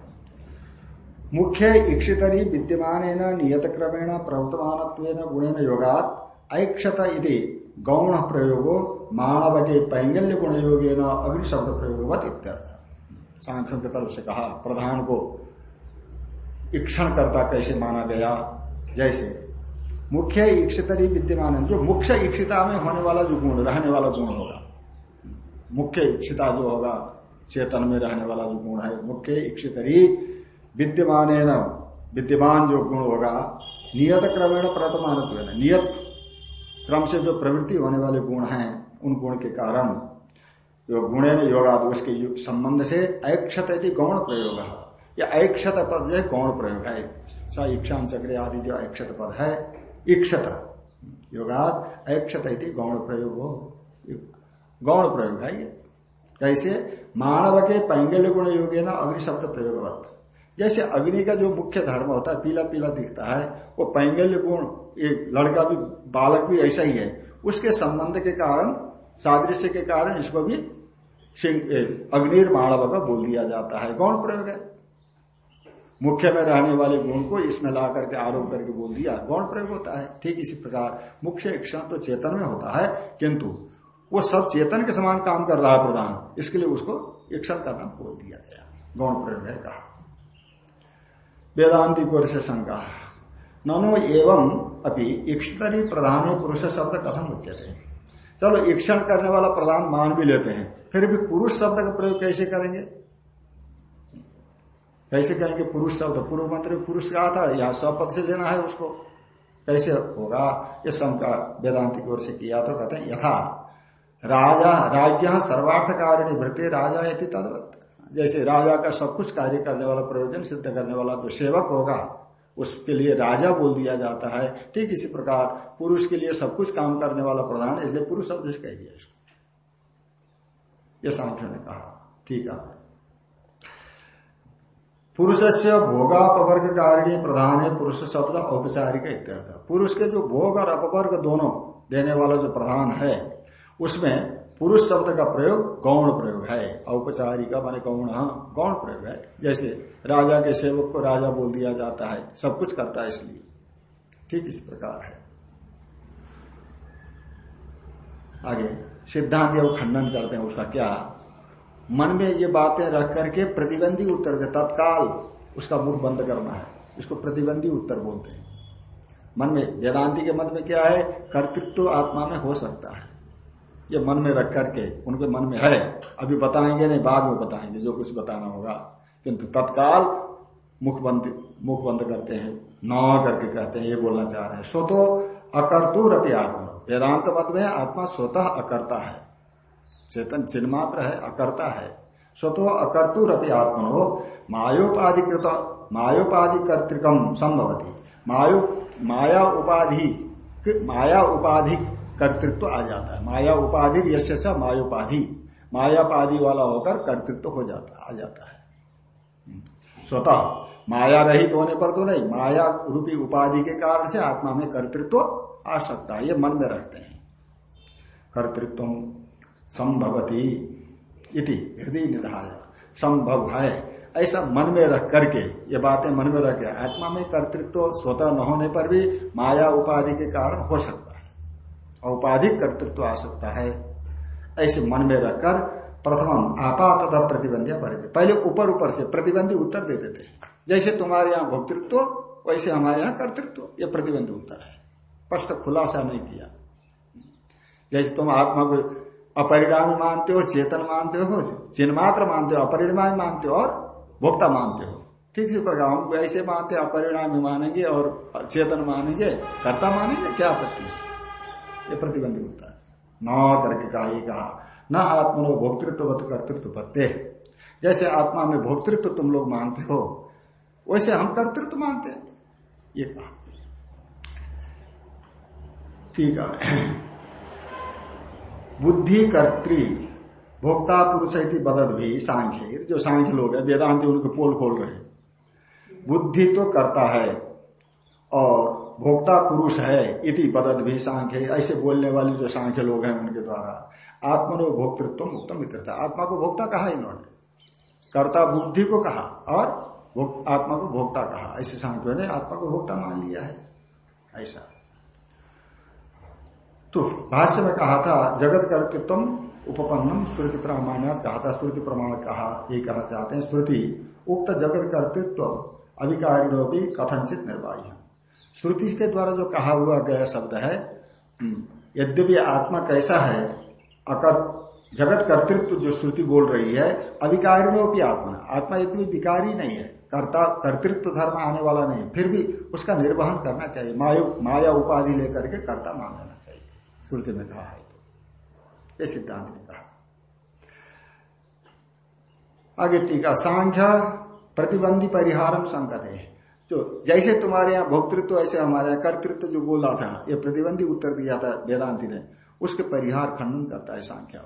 मुख्य इक्षितरी विद्यमान नियत क्रमेण प्रवर्तमान गुणेन योगात ऐक्षत इति गौण प्रयोगो मानव के पैंगल्य गुण योगे न अग्नि शब्द प्रयोग सांख्यों की तरफ़ से कहा प्रधान को इक्षण करता कैसे माना गया? जैसे, मुख्य इक्षितरी विद्यमान जो मुख्य इक्षिता में होने वाला जो गुण, रहने वाला गुण होगा। मुख्य इक्षिता जो होगा, चेतन में रहने वाला जो गुण है, मुख्य इक्षितरी विद्यमान विद्यमान जो गुण होगा, नियत क्रमेण प्रतमान नियत क्रम से जो प्रवृत्ति होने वाले गुण हैं, उन गुण के कारण जो गुणे ने योगादोष के संबंध से ऐक्षत गौण प्रयोग। है या ऐक्षत पद जो गौण प्रयोग है। इक्षान चक्र आदि जो ऐक्षत पद है, इक्षत योगाद ऐक्षत गौण प्रयोग। हो गौण प्रयोग है ये। कैसे? मानव के पैंगल्य गुण योगे ना अग्नि शब्द प्रयोगवत। जैसे अग्नि का जो मुख्य धर्म होता है, पीला पीला दिखता है, वो पैंगल्य गुण, ये लड़का भी, बालक भी ऐसा ही है। उसके संबंध के कारण, सादृश्य के कारण इसको भी अग्निर माणव का बोल दिया जाता है। गौण प्रयोग है? मुख्य में रहने वाले गुण को इसमें ला करके आरोप करके बोल दिया। गौण प्रयोग होता है? ठीक इसी प्रकार, मुख्य क्षण तो चेतन में होता है, किंतु वो सब चेतन के समान काम कर रहा प्रधान। इसके लिए उसको क्षण का नाम बोल दिया गया। गौण प्रयोग है? कहा। वेदांति से शंका ननो एवं अभी इक्षतरी प्रधान पुरुष शब्द कथम उच्चते चलो ईक्षण करने वाला प्रधान मान भी लेते हैं। फिर भी पुरुष शब्द का प्रयोग कैसे करेंगे? कैसे कहेंगे पुरुष शब्द? पूर्व मंत्र पुरुष कहा था, यहाँ सपद से लेना है उसको। कैसे होगा? ये शंका वेदांति की ओर से किया तो कहते हैं, यथा। राजा राज्य सर्वार्थ भृत्य राजा यदि तदवत। जैसे राजा का सब कुछ कार्य करने वाला, प्रयोजन सिद्ध करने वाला जो सेवक होगा, उसके लिए राजा बोल दिया जाता है। ठीक इसी प्रकार पुरुष के लिए सब कुछ काम करने वाला प्रधान, इसलिए पुरुष शब्द से कह दिया इसको। ये सांख्य ने कहा। ठीक है। पुरुष से भोगापवर्ग कारिणी प्रधान है, पुरुष शब्द औपचारिक इत्यर्थ। पुरुष के जो भोग और अपवर्ग दोनों देने वाला जो प्रधान है, उसमें पुरुष शब्द का प्रयोग गौण प्रयोग है। औपचारिक माने गौण हाँ गौण प्रयोग है। जैसे राजा के सेवक को राजा बोल दिया जाता है, सब कुछ करता है इसलिए। ठीक इस प्रकार है। आगे, सिद्धांत खंडन करते हैं उसका क्या? मन में ये बातें रख करके प्रतिबंधी उत्तर दे, तत्काल उसका मुख बंद करना है। इसको प्रतिबंधी उत्तर बोलते हैं। मन में, वेदांति के मत में क्या है? कर्तृत्व आत्मा में हो सकता है। ये मन में रख करके, उनके मन में है। अभी बताएँगे नहीं, बाद में बताएँगे, जो कुछ बताना होगा। किंतु तत्काल मुख बंद मुख बंद करते हैं, न करके कहते हैं, ये बोलना चाह रहे हैं। सो तो अकर्तुर आत्मा वेदांत मत में आत्मा स्वतः अकर्ता है। चेतन चिन्ह मात्र है, अकर्ता है। स्वतो अकर्तुर अपनी हो मायोपाधि कृत मायोपाधि कर्तिकम संभवती। मायो, माया उपाधि माया उपाधि कर्तृत्व आ जाता है। माया उपाधि यश मायोपाधि। मायापाधि वाला होकर कर्तृत्व हो जाता, आ जाता है। स्वतः माया रहित होने पर तो नहीं, माया रूपी उपाधि के कारण से आत्मा में कर्तृत्व आ सकता है, ये मन में रखते हैं। कर्तृत्व संभवती इति हृदय निधाय। संभव है, ऐसा मन में रख करके, ये बातें मन में रख के, आत्मा में कर्तृत्व स्वतः न होने पर भी माया उपाधि के कारण हो सकता है। औपाधिक कर्तृत्व आ सकता है। ऐसे मन में रखकर प्रथम आपा तथा प्रतिबंधिया परिधि। पहले ऊपर ऊपर से प्रतिबंधी उत्तर दे देते हैं। जैसे तुम्हारे यहाँ भोक्तृत्व, वैसे हमारे यहाँ कर्तृत्व, ये प्रतिबंधी उत्तर है। स्पष्ट खुलासा नहीं किया। जैसे तुम आत्मा को अपरिणामी मानते हो, चेतन मानते हो चिन्मात्र मानते हो, अपरिणामी मानते हो और भोक्ता मानते हो। ठीक इसी प्रकार हम ऐसे मानते अपरिणामी मानेंगे और चेतन मानेंगे, कर्ता मानेंगे, क्या आपत्ति है? ये प्रतिबंधित उत्तर न करके कहा ये कहा, न आत्मनो भोक्तृत्व कर्तृत्व पत्ते जैसे आत्मा में भोक्तृत्व तुम लोग मानते हो, वैसे हम कर्तृत्व मानते हैं। ये कहा। ठीक है। बुद्धि कर्त्री, भोक्ता पुरुष बदत भी सांख्य जो सांख्य लोग है, वेदांति उनके पोल खोल रहे बुद्धि तो करता है, और भोक्ता पुरुष है इति पदत भी सांख्य। ऐसे बोलने वाले जो सांख्य लोग हैं उनके द्वारा आत्मनो भोक्तृत्व उत्तम मित्रता आत्मा को भोक्ता कहा इन्होंने। कर्ता बुद्धि को कहा और आत्मा को भोक्ता कहा। ऐसे सांख्यों ने आत्मा को भोक्ता मान लिया है। ऐसा। तो भाष्य में कहा था, जगत कर्तृत्व उपपन्नम श्रुति प्रमाण कहा था। श्रुति प्रमाण कहा, ये कहना चाहते हैं। श्रुति, उक्त जगत कर्तृत्व अभिकारिणों कथनचित निर्वाही श्रुति के द्वारा जो कहा हुआ गया शब्द है हम्म, यद्यपि आत्मा कैसा है अकर जगत कर्तृत्व जो श्रुति बोल रही है अभिकारिणों की आत्मा आत्मा यद्यपि विकारी नहीं है कर्ता कर्तृत्व धर्म आने वाला नहीं फिर भी उसका निर्वहन करना चाहिए माया माया उपाधि लेकर के कर्ता मान लेना चाहिए श्रुति में कहा है तो। ये सिद्धांत ने कहा। आगे टीका सांख्य प्रतिबंधी परिहारम संकट है जो जैसे तुम्हारे यहाँ भोक्तृत्व, ऐसे हमारे यहाँ कर्तृत्व जो बोला था, ये प्रतिबंधी उत्तर दिया था वेदांति ने, उसके परिहार खंडन करता है सांख्या।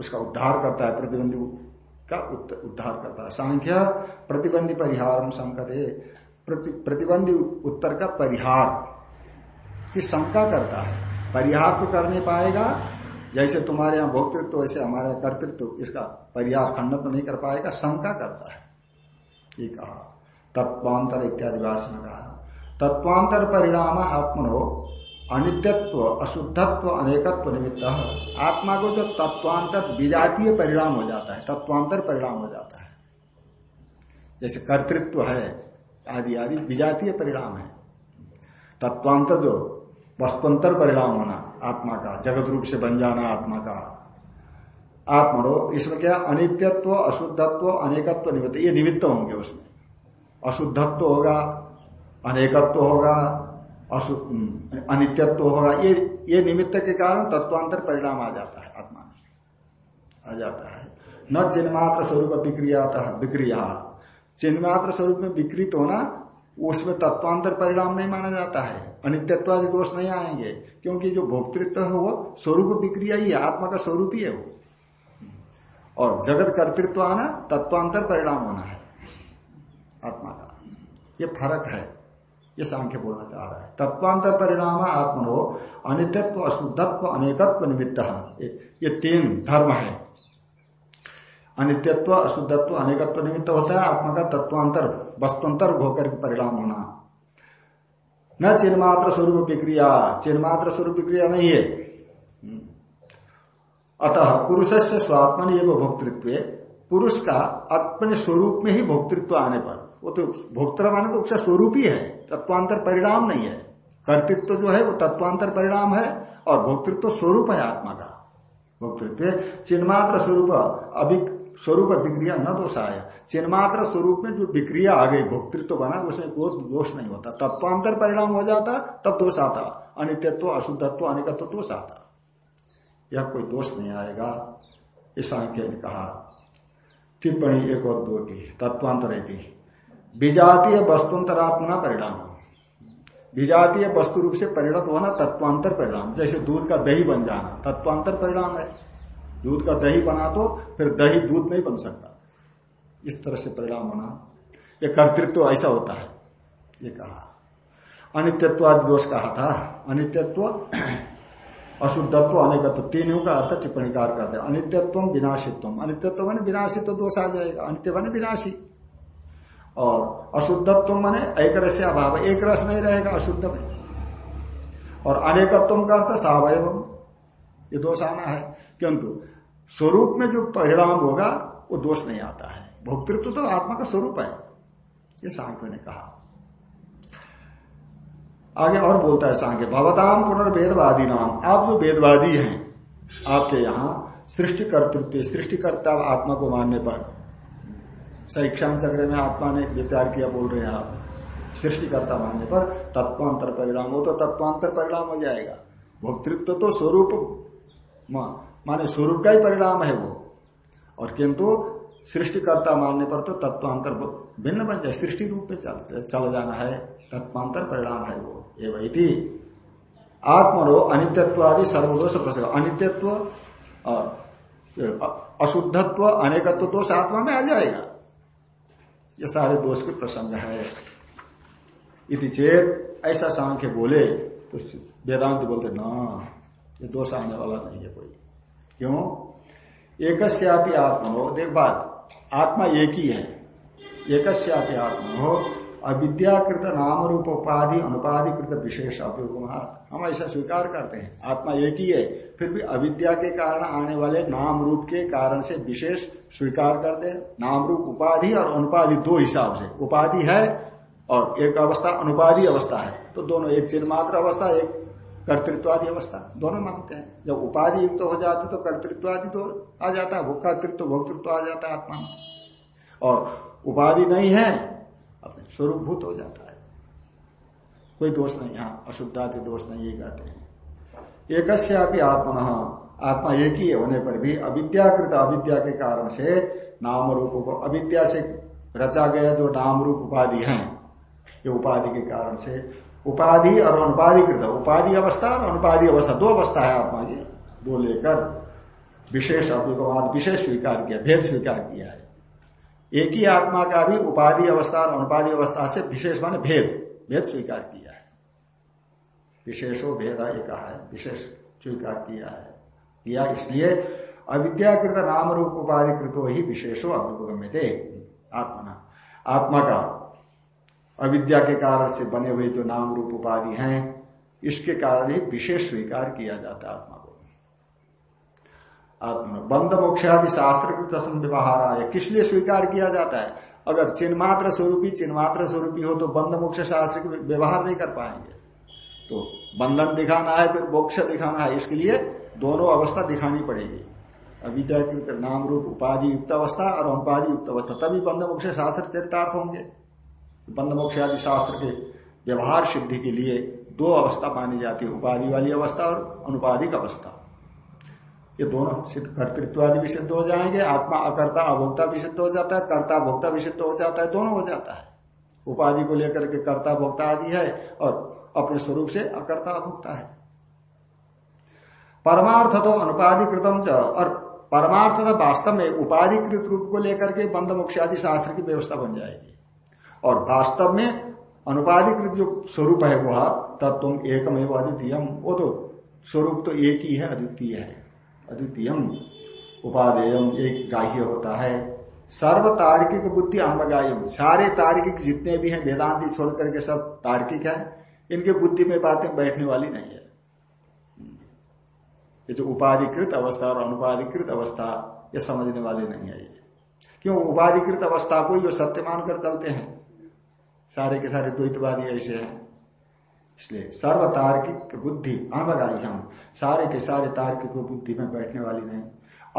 उसका उद्धार करता है, प्रतिबंधी का उद्धार करता है। सांख्य, प्रतिबंधी परिहार संकट है प्रतिबंधी उत्तर का परिहार। की शंका करता है, परिहार तो कर नहीं पाएगा, जैसे तुम्हारे यहाँ भोक्तृत्व, ऐसे हमारे कर्तृत्व, इसका परिहार खंडन तो नहीं कर पाएगा, शंका करता है। ये कहा। तत्वांतर इत्यादि भाषण में कहा। तत्वांतर परिणाम आत्मनो, अनित्यत्व, अशुद्धत्व, अनेकत्व निमित्त आत्मा को जो तत्वांतर विजातीय परिणाम हो जाता है तत्वांतर परिणाम हो जाता है। जैसे कर्तृत्व है, आदि आदि विजातीय परिणाम है। तत्वांतर जो वस्तुअंतर परिणाम होना, आत्मा का जगत रूप से बन जाना आत्मा का आत्मनो, इसमें क्या अनित्यत्व, अशुद्धत्व, अनेकत्व निमित्त ये निमित्त होंगे उसमें। अशुद्धत्व होगा, अनेकत्व होगा, अशु अनित्यत्व होगा, ये ये निमित्त के कारण तत्वांतर परिणाम आ जाता है, आत्मा में। आ जाता है। न चिन्मात्र स्वरूप विक्रिया विक्रिया। चिन्मात्र स्वरूप में विकृत होना, उसमें तत्वांतर परिणाम नहीं माना जाता है। अनित्यत्व आदि दोष नहीं आएँगे, क्योंकि जो भोक्तृत्व है वो स्वरूप विक्रिया ही है, आत्मा का स्वरूप ही है वो। और जगत कर्तृत्व आना, तत्वांतर परिणाम होना है। आत्मा का। ये फ़र्क है। ये सांख्य बोलना चाह रहा है। तत्वांतर परिणाम आत्मनो, अनित्यत्व, अशुद्धत्व, अनेकत्व निमित्त ये तीन धर्म है। अनित्यत्व, अशुद्धत्व, अनेकत्व निमित्त होता है। आत्मा का तत्वांतर वस्तुअंतर होकर के परिणाम होना। न चिन्मात्र स्वरूप विक्रिया। चिन्मात्र स्वरूप विक्रिया नहीं है। अतः पुरुष से स्वात्मन एवं भोक्तृत्व पुरुष का अपने स्वरूप में ही भोक्तृत्व आने पर। वो तो भोक्तृ माने तो उसका स्वरूप ही है तत्वांतर परिणाम नहीं है। कर्तृत्व जो है, वो तत्वांतर परिणाम है, और भोक्तृत्व स्वरूप है आत्मा का। भोक्तृत्व, चिन्मात्र स्वरूप अभी स्वरूप विक्रिया न दोष आया चिन्मात्र स्वरूप में जो विक्रिया आ गई, भोक्तृत्व बना उसमें कोई दोष नहीं होता। तत्वांतर परिणाम हो जाता, तब दोष आता। अनित्यत्व, अशुद्धत्व, अनिकत्व दोष आता। यह कोई दोष नहीं आएगा इस सांख्य ने कहा। टिप्पणी एक और दो की, तत्वांतर विजातीय वस्तुअंतरात्मना परिणाम। विजातीय वस्तु रूप से परिणत होना तत्वांतर परिणाम। जैसे दूध का दही बन जाना, तत्वांतर परिणाम है। दूध का दही बना तो फिर दही दूध नहीं बन सकता। इस तरह से परिणाम होना। यह कर्तृत्व ऐसा होता है, ये कहा। अनित्यत्वादि दोष कहा था। अनित्यत्व अशुद्धत्व अनेकत्व तीनों का अर्थ टिप्पणीकार करते अनित्यत्व विनाशित्व अनित्यत्व माने विनाशित्व दोष आ जाएगा। अनित्य माने विनाशी। और अशुद्धत्व माने एक रस अभाव। एक रस नहीं रहेगा, अशुद्ध में। और अनेकत्व का अर्थ सवय ये दोष आना है। किंतु स्वरूप में जो परिणाम होगा, वो दोष नहीं आता है। भोक्तृत्व तो आत्मा का स्वरूप है। ये सांख्य ने कहा। आगे और बोलता है सांख्य भवताम पुनर्वेदवादी नाम आप जो वेदवादी हैं आपके यहाँ सृष्टि कर्तृत्व सृष्टिकर्ता आत्मा को मानने पर। शिक्षांत चक्र में आत्मा ने विचार किया बोल रहे हैं आप सृष्टिकर्ता मानने पर तत्वांतर परिणाम हो तो तत्वांतर परिणाम हो जाएगा। भोक्तृत्व तो स्वरूप माने स्वरूप का ही परिणाम है वो। और किंतु सृष्टिकर्ता मानने पर तो तत्वांतर भिन्न बन जाए सृष्टि रूप में चल, चल जाना है तत्वांतर परिणाम है वो। एवं आत्मनो अनित्यत्व आदि सर्वदोष प्रसंग अनित्यत्व अशुद्धत्व अनेकत्व दोष आत्मा में आ जाएगा। ये सारे दोष के प्रसंग है। इति चेत ऐसा सांख्य बोले तो वेदांत बोलते, ना, ये दोष आने वाला नहीं है कोई। क्यों? एक आत्मा हो देख बात, आत्मा एक ही है। एक आत्मा हो अविद्याकृत नाम रूप उपाधि अनुपाधिकृत विशेष अभ्युगमात हम ऐसा स्वीकार करते हैं। आत्मा एक ही है, फिर भी अविद्या के कारण आने वाले नाम रूप के कारण से विशेष स्वीकार करते हैं। नाम रूप उपाधि और अनुपाधि दो हिसाब से। उपाधि है और एक अवस्था, अनुपाधि अवस्था है। तो दोनों एक चिन्ह मात्र अवस्था, एक कर्तृत्वादि अवस्था। दोनों मानते हैं। जब उपाधि युक्त तो हो जाती तो कर्तृत्वादि तो आ जाता है कर्तृत्व भोक्तृत्व आ जाता है आत्मा में। और उपाधि नहीं है अपने स्वरूप भूत हो जाता है। कोई दोष नहीं यहाँ अशुद्धादि दोष नहीं, ये कहते हैं। एक आत्मा आत्मा एक ही होने पर भी अविद्याकृत अविद्या के कारण से नाम रूप अविद्या से रचा गया जो नाम रूप उपाधि है, ये उपाधि के कारण से उपाधि और अनुपाधि कृत उपाधि अवस्था और अनुपाधि अवस्था, दो अवस्था है आत्मा की, दो लेकर विशेष अभिवाद विशेष स्वीकार किया, भेद स्वीकार किया है। एक ही आत्मा का भी उपाधि अवस्था और अनुपाधि अवस्था से विशेष माने भेद भेद स्वीकार किया है। विशेषो भेद ये कहा है, विशेष स्वीकार किया है। किया इसलिए अविद्याकृत नाम रूप उपाधि कृतो ही विशेषो अभ्युपगम्य थे आत्मा आत्मा का अविद्या के कारण से बने हुए जो नाम रूप उपाधि हैं, इसके कारण ही विशेष स्वीकार किया जाता है आत्मा बंद मोक्षादि शास्त्र व्यवहार आय किस लिए स्वीकार किया जाता है? अगर चिन्मात्र स्वरूपी चिन्मात्र स्वरूपी हो तो बंद मोक्ष शास्त्र के व्यवहार नहीं कर पाएँगे। तो बंधन दिखाना है, फिर मोक्ष दिखाना है, इसके लिए दोनों अवस्था दिखानी पड़ेगी। अविद्याकृत नाम रूप उपाधि युक्त अवस्था और अनुपाधि युक्त अवस्था, तभी बंद मोक्ष शास्त्र चरितार्थ होंगे। बंद मोक्ष आदि शास्त्र के व्यवहार सिद्धि के लिए दो अवस्था मानी जाती है, उपाधि वाली अवस्था और अनुपाधिक अवस्था। ये दोनों सिद्ध कर्तृत्व आदि भी सिद्ध हो जाएँगे, आत्मा अकर्ता अभोक्ता भी सिद्ध हो जाता है, कर्ता भोक्ता भी सिद्ध हो जाता है, दोनों हो जाता है। उपाधि को लेकर के कर्ता भोक्ता आदि है और अपने स्वरूप से अकर्ता अभोक्ता है। परमार्थ तो अनुपाधिकृतम च, और परमार्थ तो वास्तव में उपाधिकृत रूप को लेकर के बंद मोक्ष आदि शास्त्र की व्यवस्था बन जाएगी। और वास्तव में अनुपाधिकृत जो स्वरूप है वह तत्व एकमेव अद्वितीय वो तो स्वरूप तो एक ही है, अद्वितीय है। अद्वितीयम। उपादेयम एक ग्राह्य होता है। सर्व तार्किक बुद्धि अनवगायम सारे तार्किक जितने भी हैं, वेदांति छोड़ करके सब तार्किक है, इनके बुद्धि में बातें बैठने वाली नहीं है। ये जो उपाधिकृत अवस्था और अनुपाधिकृत अवस्था, ये समझने वाले नहीं है ये। क्यों? उपाधिकृत अवस्था को जो सत्य मानकर चलते हैं। सारे के सारे द्वैतवादी ऐसे हैं। इसलिए सर्व तार्किक बुद्धि अनवगाई हम। सारे के सारे तार्किक बुद्धि में बैठने वाली नहीं।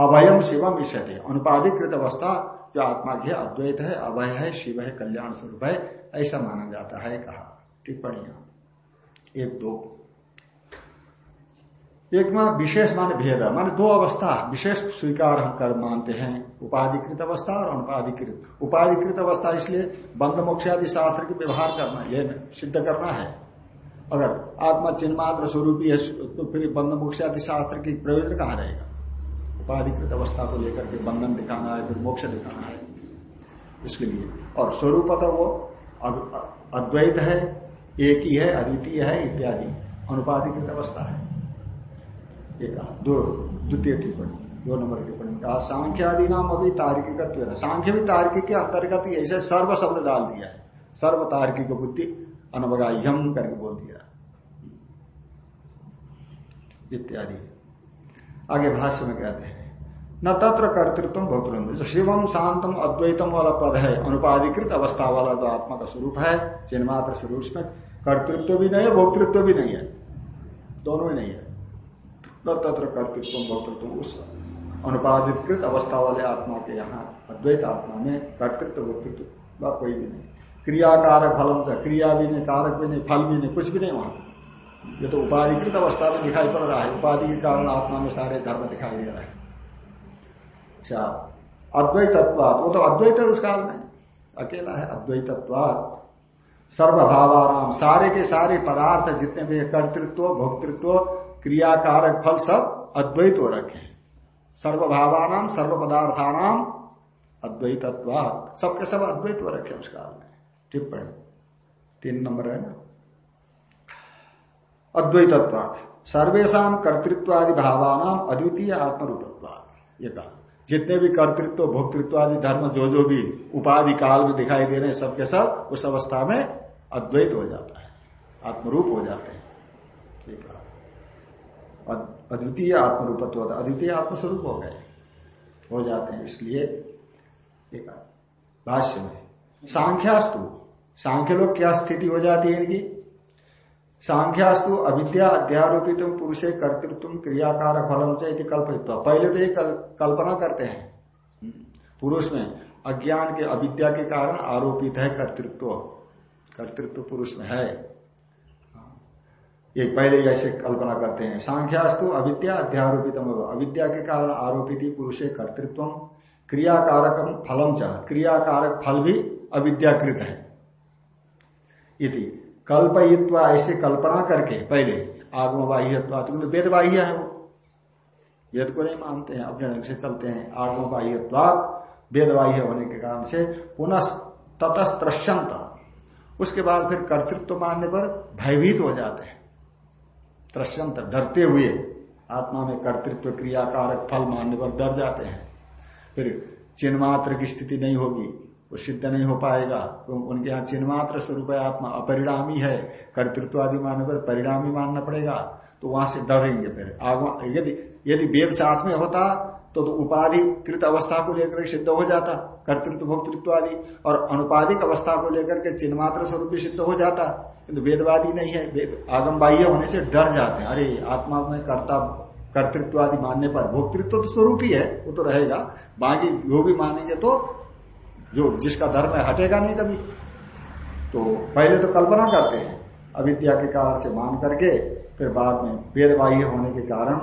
अभयम शिवम इष्यते। अनुपाधिकृत अवस्था, जो आत्मा की अद्वैत है, अभय है, शिव है, कल्याण स्वरूप है, ऐसा माना जाता है कहा। टिप्पणियाँ। एक दो। एक में विशेष माने भेद, माने दो अवस्था, विशेष स्वीकार हम कर मानते हैं। उपाधिकृत अवस्था और अनुपाधिकृत। उपाधिकृत अवस्था इसलिए बंद मोक्ष आदि शास्त्र के व्यवहार करना यह सिद्ध करना है। अगर आत्मा चिन्मात्र स्वरूपी है तो फिर बंद मोक्ष आदि शास्त्र की प्रयोजन कहाँ रहेगा? उपाधिकृत अवस्था को लेकर के बंधन दिखाना है, फिर मोक्ष दिखाना है। इसके लिए। और स्वरूप तो वो अद्वैत है, एक ही है, अद्वितीय है, इत्यादि। अनुपाधिकृत अवस्था है। कहा। दो द्वितीय टिप्पणी, दो नंबर टिप्पणी। कहा सांख्य आदि नाम अभी तार्किक सांख्य भी तार्किक के अंतर्गत ही ऐसे सर्व शब्द डाल दिया है। सर्व तार्किक बुद्धि अनवगाह्यम करके बोल दिया। इत्यादि। आगे भाष्य में कहते हैं, न तत्र कर्तृत्व भोक्तृत्व। शिवम शांतम, अद्वैतम वाला पद है, अनुपाधिकृत अवस्था वाला जो आत्मा का स्वरूप है, चिन्मात्र स्वरूप में कर्तृत्व भी नहीं है, भोक्तृत्व भी नहीं है। दोनों ही नहीं है। न तत्र कर्तृत्व, भोक्तृत्व, उस अनुपाधिकृत अवस्था वाले आत्मा के यहाँ अद्वैत आत्मा में कर्तृत्व, भोक्तृत्व कोई भी नहीं। क्रियाकारक फलम से क्रिया भी नहीं कारक भी नहीं फल भी नहीं कुछ भी नहीं वहाँ। ये तो उपाधिकृत अवस्था में दिखाई पड़ रहा है। उपाधि के कारण आत्मा में सारे धर्म दिखाई दे रहे हैं। अच्छा अद्वैतत्वाद वो तो अद्वैत है उस काल में। अकेला है अद्वैतत्वाद सर्वभावाराम सारे के सारे पदार्थ जितने भी कर्तृत्व, भोक्तृत्व, क्रियाकारक फल सब अद्वैत हो रखे हैं। सर्वभावानाम सर्व पदार्थानाम अद्वैतत्वाद सबके सब अद्वैत हो रखे उस काल में। टिप्पणी। तीन नंबर है ना? अद्वैतत्वाद सर्वेशा कर्तृत्वादि भावानाम अद्वितीय आत्मरूपत्वाद ये कहा। जितने भी कर्तृत्व भोक्तृत्व आदि धर्म, जो जो भी उपाधि काल में दिखाई दे रहे हैं, सबके सब उस अवस्था में अद्वैत हो जाता है। आत्मरूप हो जाते हैं। ठीक है अद्वितीय आत्मरूपत्व अद्वितीय आत्मस्वरूप हो गए। हो जाते हैं। इसलिए भाष्य में। सांख्यास्तु। सांख्य लोग क्या स्थिति हो जाती है इनकी? सांख्यास्तु अविद्या अध्यारोपित पुरुष कर्तृत्व क्रियाकार फलम से कल्पित पहले तो ये कल, कल्पना करते हैं। पुरुष में अज्ञान के अविद्या के कारण आरोपित है कर्तृत्व। कर्तृत्व पुरुष में है। ये पहले ऐसे कल्पना करते हैं। सांख्यास्तु अविद्या अध्यारोपित अविद्या के कारण आरोपित ही पुरुष कर्तृत्व क्रियाकारक फलम च। क्रियाकारक फल भी अविद्याकृत है। इति। कल्पयित्वा ऐसे कल्पना करके, पहले आगम बाह्यत्वा तो वेद बाह्य है वो। वेद को नहीं मानते हैं अपने ढंग से चलते हैं। आगम बाह्यत्वाद वेद बाह्य होने के कारण से पुनः ततस्त्रश्यंत उसके बाद फिर कर्तृत्व मानने पर भयभीत हो जाते हैं। त्रश्यंत डरते हुए आत्मा में कर्तृत्व क्रियाकारक फल मानने पर डर जाते हैं। फिर चिन्मात्र की स्थिति नहीं होगी। वो सिद्ध नहीं हो पाएगा। तो उनके यहाँ चिन्मात्र स्वरूप है आत्मा अपरिणामी है। कर्तृत्व आदि मानने पर परिणामी मानना पड़ेगा। तो वहाँ से डरेंगे फिर। यदि यदि वेद साथ में होता तो, तो उपाधि कृत अवस्था को लेकर सिद्ध हो जाता कर्तृत्व भोक्तृत्व आदि। और अनुपाधिक अवस्था को लेकर के चिन्मात्र स्वरूप भी सिद्ध हो जाता। किंतु वेदवादी नहीं है। वेद आगम बाह्य होने से डर जाते हैं। अरे आत्मा में कर्ता कर्तृत्व आदि मानने पर भोक्तृत्व तो स्वरूप ही है वो तो रहेगा। बाकी जो भी मानेंगे तो जो जिसका धर्म है, हटेगा नहीं कभी। तो पहले तो कल्पना करते हैं, अविद्या के कारण से मान करके, फिर बाद में वेद बाह्य होने के कारण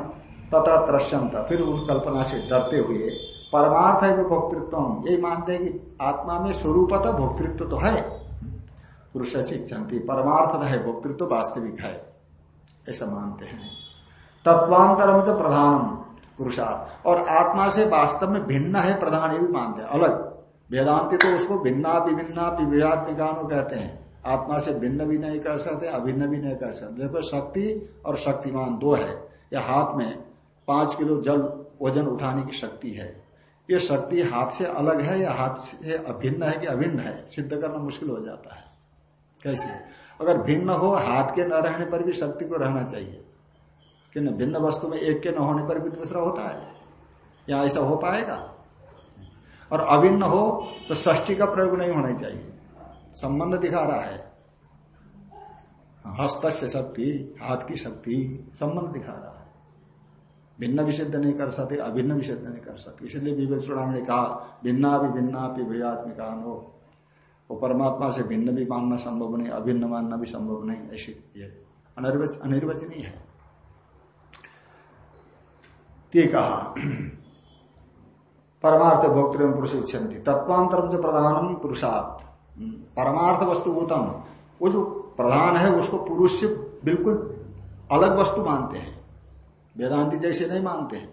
तथा त्रश्यंत फिर उन कल्पना से डरते हुए, परमार्थ है भोक्तृत्व यही मानते हैं कि आत्मा में स्वरूपतः भोक्तृत्व तो है। पुरुष शिक्षंती परमार्थ है, भोक्तृत्व वास्तविक है, ऐसा मानते हैं। तत्वांतरम तो प्रधानम पुरुषार्थ और आत्मा से वास्तव में भिन्न है, प्रधान ये भी मानते हैं, अलग। वेदांति तो उसको भिन्ना विभिन्ना विवेगात्मिकानो कहते हैं। आत्मा से भिन्न भी नहीं कर सकते, अभिन्न भी नहीं कर सकते। देखो, शक्ति और शक्तिमान दो है। या हाथ में पाँच किलो जल वज़न उठाने की शक्ति है। ये शक्ति हाथ से अलग है या हाथ से अभिन्न है कि अभिन्न है? सिद्ध करना मुश्किल हो जाता है। कैसे? अगर भिन्न हो, हाथ के न रहने पर भी शक्ति को रहना चाहिए। कि भिन्न वस्तु में एक के न होने पर भी दूसरा होता है? या ऐसा हो पाएगा? और अभिन्न हो तो ष्टी का प्रयोग नहीं होना चाहिए। संबंध दिखा रहा है। हस्त से शक्ति, हाथ की शक्ति, संबंध दिखा रहा है। भिन्न विषिद्ध नहीं कर सकते, अभिन्न विषिद्ध नहीं कर सकते। इसलिए विवेक चुड़ाम ने कहा, भिन्ना भी भिन्ना भी भयात्मिका हो। वो परमात्मा से भिन्न भी मानना संभव नहीं, अभिन्न मानना भी संभव नहीं, ऐसी ये अनिर्वचनीय है। कहा परमार्थ भोक्तृ पुरुष इच्छन्ति तत्वांतर जो प्रधानम पुरुषार्थ परमार्थ वस्तुभूतम वो जो प्रधान है, उसको पुरुष से बिल्कुल अलग वस्तु मानते हैं। वेदांति जैसे नहीं मानते हैं।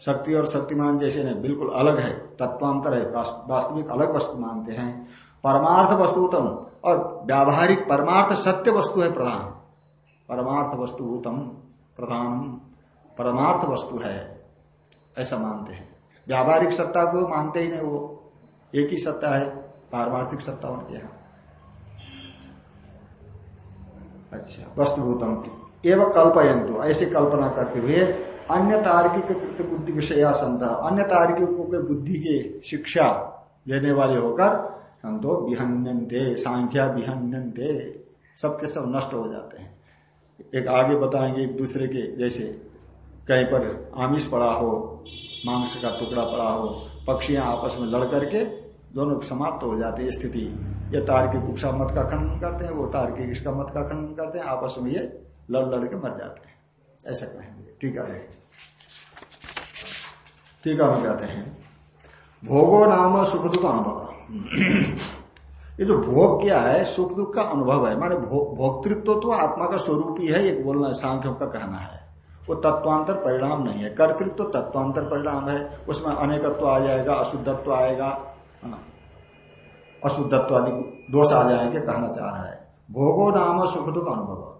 शक्ति और शक्तिमान जैसे नहीं, बिल्कुल अलग है। तत्वांतर है वास्तविक अलग वस्तु मानते हैं। परमार्थ वस्तुतम और व्यावहारिक परमार्थ सत्य वस्तु है प्रधान। परमार्थ वस्तुभूतम प्रधान परमार्थ वस्तु है, ऐसा मानते हैं। व्यावहारिक सत्ता को मानते ही नहीं, वो एक ही सत्ता है पारमार्थिक सत्ता उनके यहाँ। अच्छा वस्तुभूतम। एवं कल्पयंतु ऐसे कल्पना करते हुए अन्य तार्किक कृत बुद्धि विषय संत अन्य तार्किकों के बुद्धि के शिक्षा लेने वाले होकर हम तो विहन्यंते सांख्या विहन्यंते सबके सब नष्ट हो जाते हैं। एक आगे बताएँगे एक दूसरे के, जैसे कहीं पर आमिष पड़ा हो, मांस का टुकड़ा पड़ा हो, पक्षियाँ आपस में लड़ करके दोनों समाप्त हो जाती है स्थिति। ये तार्किक उपसा मत का खंडन करते हैं, वो तार्किक इसका मत का खंडन करते हैं, आपस में ये लड़ लड़ के मर जाते हैं। ऐसा कहेंगे। टीका है टीका में कहते हैं। भोगो नाम सुख दुख अनुभव। ये जो भोग क्या है, सुख दुख का अनुभव है। माने भोक्तृत्व तो आत्मा का स्वरूप ही है, एक बोलना सांख्यों का कहना है। वो तत्वांतर परिणाम नहीं है। कर्तृत्व तो तत्वांतर परिणाम है। उसमें अनेकत्व आ जाएगा, अशुद्धत्व आएगा। अशुद्धत्व आदि दोष आ जाएँगे कहना चाह रहा है। भोगो नाम सुख दुख अनुभव।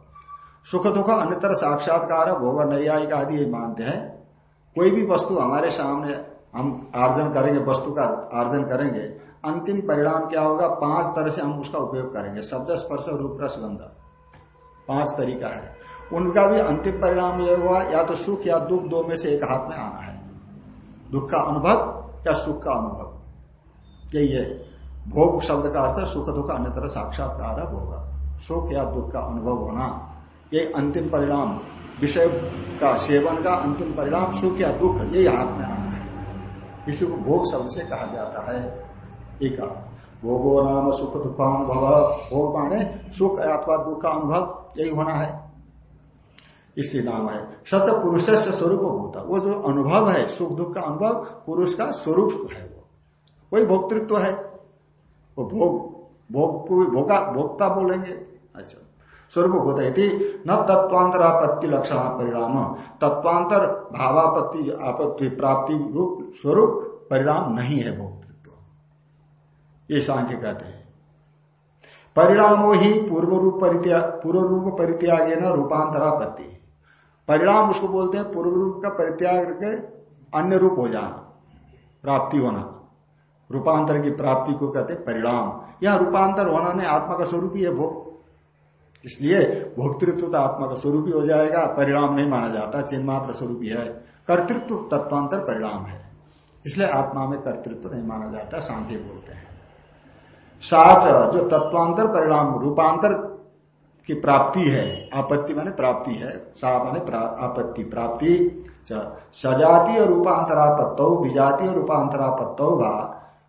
सुख दुख अन्यतर साक्षात्कार, भोग नैयायिक आदि मानते हैं। कोई भी वस्तु हमारे सामने हम आर्जन करेंगे, वस्तु का आर्जन करेंगे, अंतिम परिणाम क्या होगा? पाँच तरह से हम उसका उपयोग करेंगे। शब्द, स्पर्श, रूप रसगंध पाँच तरीका है। उनका भी अंतिम परिणाम यह हुआ, या तो सुख या दुख दो में से एक हाथ में आना है। दुख का अनुभव या सुख का अनुभव? यही है। भोग शब्द का अर्थ है सुख दुख अन्य तरह साक्षात्कार भोग। सुख या दुख का अनुभव होना, ये अंतिम परिणाम। विषय का सेवन का अंतिम परिणाम सुख या दुख यही हाथ में आना है। इसी को भोग शब्द से कहा जाता है। एक भोगो नाम सुख दुखानुभव। भोग माने सुख अथवा दुख का अनुभव, यही होना है। इसी नाम है। सच पुरुष से स्वरूप भूता वो जो अनुभव है, सुख दुख का अनुभव, पुरुष का स्वरूप है वो। वही भोक्तृत्व है। वो भोग भोग भोगा, भोक्ता बोलेंगे। अच्छा। स्वरूप होता है। न तत्वांतर आपत्ति लक्षण परिणाम। तत्वांतर भावापत्ति, आपत्ति प्राप्ति रूप, स्वरूप परिणाम नहीं है भोक्तृत्व। ये सांख्य कहते हैं। परिणामो ही पूर्व रूप परित्याग पूर्व रूप परित्यागे न रूपांतरापत्ति। परिणाम उसको बोलते हैं पूर्व रूप का परित्याग करके अन्य रूप हो जाना, प्राप्ति होना। रूपांतर की प्राप्ति को कहते हैं परिणाम। यह रूपांतर होना नहीं, आत्मा का स्वरूप ही है भोग। इसलिए भोक्तृत्व तो आत्मा का स्वरूप ही हो जाएगा, परिणाम नहीं माना जाता चिन्ह मात्र स्वरूप ही है। कर्तृत्व तत्वांतर परिणाम है। इसलिए आत्मा में कर्तृत्व नहीं माना जाता शांति बोलते हैं। साच जो तत्वांतर परिणाम, रूपांतर की प्राप्ति है, आपत्ति माने प्राप्ति है, सा माने आपत्ति, प्राप्ति सजातीय रूपांतरापत्त विजातीय रूपांतरापत्त वा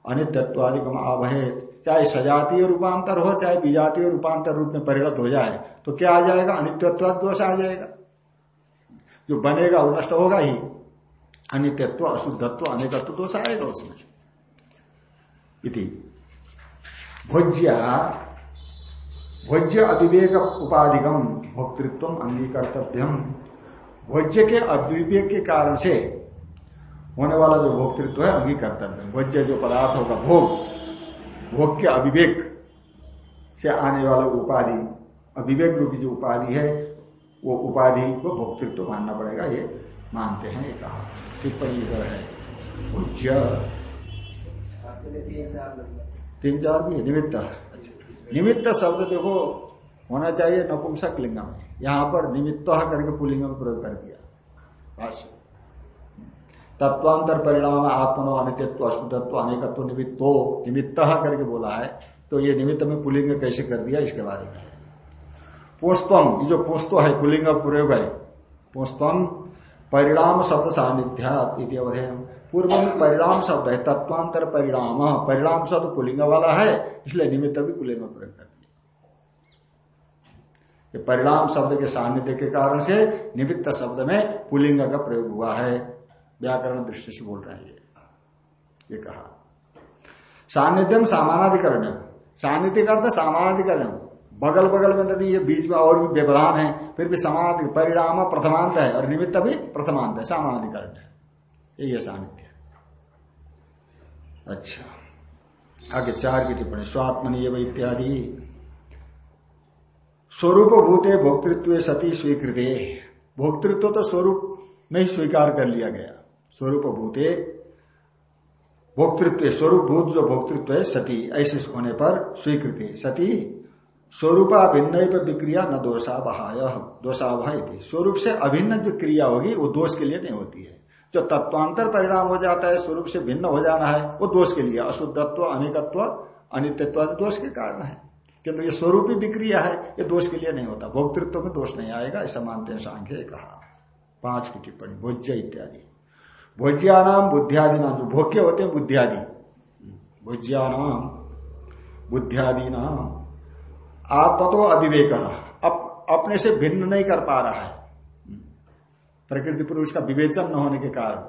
अनित्यत्वादिगम आभेद चाहे सजातीय रूपांतर हो, चाहे विजातीय रूपांतर रूप में परिणत हो जाए तो क्या आ जाएगा? अनित्यत्व दोष आ जाएगा। जो बनेगा, वो नष्ट होगा ही। अनित्यत्व, अशुद्धत्व अनेकत्व दोष आएगा उसमें। भोज्या भोज्य अविवेक उपाधिगम भोक्तृत्व अंगीकर्तव्यम। भोज्य के अविवेक के कारण से होने वाला जो भोक्तृत्व है अंगीकर्तव्य। भोज्य जो पदार्थ होगा भोग। भोग के अविवेक से आने वाला उपाधि अविवेक रूपी जो उपाधि है वो उपाधि को भोक्तृत्व मानना पड़ेगा ये मानते हैं ये कहा। टिप्पणी इधर है। भोज्य तीन चार भी निमित्त। अच्छा। निमित्त शब्द देखो, होना चाहिए नपुंसक लिंग में। यहाँ पर निमित्त करके पुलिंग में प्रयोग कर दिया। तत्वांतर परिणाम आत्मनो अनित्व अशुद्धत्व, अनेकत्व निमित्तो निमित्त करके बोला है तो ये निमित्त में पुलिंग कैसे कर दिया, इसके बारे में। पुष्पम, ये जो पुष्प है, पुलिंग प्रयोग है। पुष्पम, परिणाम शब्द सानिध्या पूर्व में परिणाम शब्द है, तत्वांतर परिणाम। परिणाम शब्द पुलिंग वाला है, इसलिए निमित्त भी पुलिंग प्रयोग कर दिया परिणाम शब्द के सानिध्य के कारण से निमित्त शब्द में पुलिंग का प्रयोग हुआ है। व्याकरण दृष्टि से बोल रहे हैं ये। ये कहा। सानिध्यम सामानाधिकरण। सानिध्य का सामानाधिकरण। बगल बगल में तो नहीं, ये बीच में और भी व्यवधान है, फिर भी समान परिणाम प्रथमांत है, और निमित्त भी प्रथमांत है, सामानाधिकरण है। यही है। सानिध्य अच्छा। आगे चार की टिप्पणी स्वात्मनीय इत्यादि। स्वरूप भूते भोक्तृत्व सती स्वीकृत। भोक्तृत्व तो स्वरूप में ही स्वीकार कर लिया गया। स्वरूप भूते भोक्तृत्व स्वरूप भूत जो भोक्तृत्व है, सती, ऐसे होने पर स्वीकृति। सती, स्वरूपा भिन्न विक्रिया न दोषा बहाय दोषावह स्वरूप से अभिन्न जो क्रिया होगी, वो दोष के लिए नहीं होती है। जो तत्वांतर परिणाम हो जाता है स्वरूप से भिन्न हो जाना है वो दोष के लिए अशुद्धत्व अनिकत्व अनित्यत्व दोष के कारण है। किंतु ये स्वरूपी विक्रिया है ये दोष के लिए नहीं होता। भोक्तृत्व में दोष नहीं आएगा ऐसा मानते हैं सांख्य कहा। पाँच की टिप्पणी भोज्य इत्यादि। भोज्यानाम बुद्धियादि नाम जो भोग्य होते हैं बुद्धियादि। भोज्यानाम बुद्धियादि नाम आत्म तो अविवेक। अप, अपने से भिन्न नहीं कर पा रहा है। प्रकृति पुरुष का विवेचन न होने के कारण,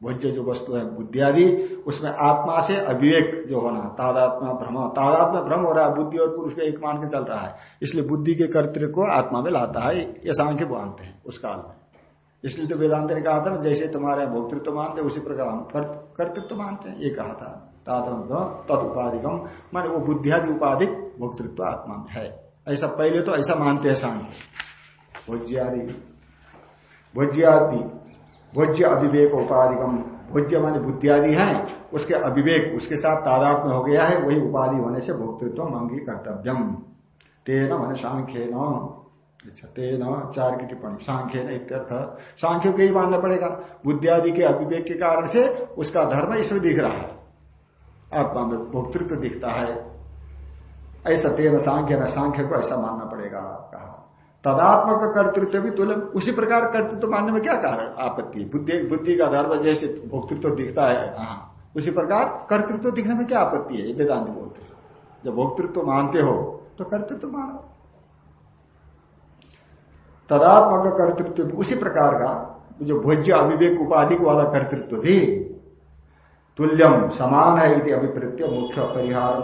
भोज्य जो वस्तु है बुद्धियादि उसमें आत्मा से अविवेक जो होना तादात्मा भ्रम तादात्मा भ्रम हो रहा है, बुद्धि और पुरुष को एक मान के चल रहा है, इसलिए बुद्धि के कर्तृत्व को आत्मा में लाता है, ये सांख्य मानते हैं उस काल में। इसलिए तो वेदांत ने कहा था ना, जैसे तुम्हारे भोक्तृत्व मानते उसी प्रकार हम कर्तृत्व मानते हैं, ये कहा था। तद उपाधिकम, माने वो बुद्धियादि उपाधिक भोक्तृत्व आत्मा में है। ऐसा, पहले तो ऐसा मानते हैं सांख्य। भोज्यादि भोज्यादि, भोज्य अविवेक उपाधिकम भोज्य माने बुद्धियादि है, उसके अविवेक उसके साथ तादात में हो गया है, वही उपाधि होने से भोक्तृत्व अंगी कर्तव्यम तेन माने सांख्य न अच्छा तेन चार की टिप्पणी सांख्य न इत्यर्थ। सांख्य को ही मानना पड़ेगा। बुद्धियादि के अभिवेक के कारण से उसका धर्म इसमें दिख रहा है। आत्मा में भोक्तृत्व दिखता है। ऐसा तेन सांख्य न, सांख्य को ऐसा मानना पड़ेगा, कहा। तदात्मक कर्तृत्व भी तुल्य उसी प्रकार कर्तृत्व मानने में क्या कारण? आपत्ति, बुद्धि बुद्धि का धर्म जैसे भोक्तृत्व दिखता है हाँ उसी प्रकार कर्तृत्व दिखने में क्या आपत्ति है? वेदांत बोलते हैं। जब भोक्तृत्व मानते हो तो कर्तृत्व मानो। तदात्मक कर्तृत्व, उसी प्रकार का जो भोज्य अविवेक उपाधिक वाला कर्तृत्व भी तुल्यम, समान है इति अभिप्रत्य मुख्य परिहार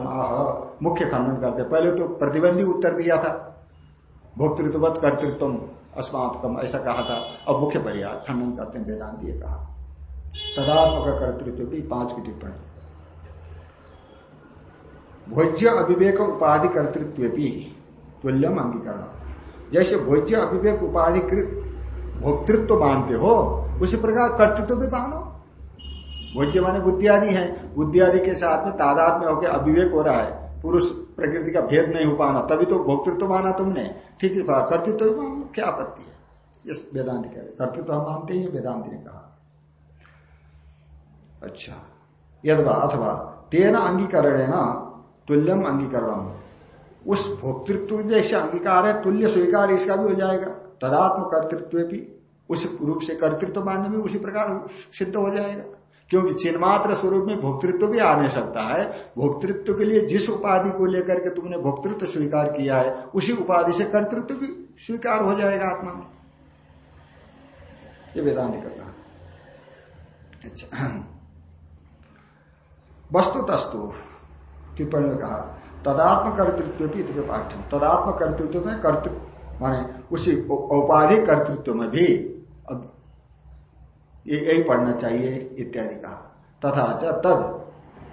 मुख्य खंडन करते पहले तो प्रतिबंधी उत्तर दिया था। भोक्तृत्वत कर्तृत्व अस्मात्म ऐसा कहा था। अब मुख्य परिहार खंडन करते हैं, वेदांत ये कहा। तदात्मक कर्तृत्व भी पाँच की टिप्पणी। भोज्य अविवेक उपाधि कर्तृत्व भी तुल्यम अंगीकरण जैसे भोज्य अभिवेक उपाधिकृत भोक्तृत्व तो मानते हो, उसी प्रकार कर्तृत्व भी मानो। भोज्य माने बुद्धि आदि है। बुद्धि आदि के साथ में तादाद में होकर अविवेक हो रहा है। पुरुष प्रकृति का भेद नहीं हो पाना, तभी तो भोक्तृत्व माना तुमने। ठीक है कर्तृत्व भी मानो, क्या आपत्ति है? इस वेदांत कह रहे कर्तृत्व हम मानते ही वेदांति ने कहा। अच्छा यदवा अथवा, तेना अंगीकरण है ना तुल्यम अंगीकरण उस भोक्तृत्व जैसे अंगीकार है, तुल्य स्वीकार इसका भी हो जाएगा। तदात्म कर्तृत्व भी उस रूप से कर्तृत्व मानने में उसी प्रकार सिद्ध हो जाएगा। क्योंकि चिन्मात्र स्वरूप में भोक्तृत्व भी आ नहीं सकता है। भोक्तृत्व के लिए जिस उपाधि को लेकर के तुमने भोक्तृत्व स्वीकार किया है, उसी उपाधि से कर्तृत्व भी स्वीकार हो जाएगा आत्मा में। ये वेदांत करना अच्छा वस्तु तस्तु टिप्पणी में कहा तदात्म कर्तृत्व भी पाठ्यम। तदात्म कर्तृत्व में कर्तृत्व माने उसी औपाधिक कर्तृत्व में भी ये यही पढ़ना चाहिए, इत्यादि कहा। तथा च तद,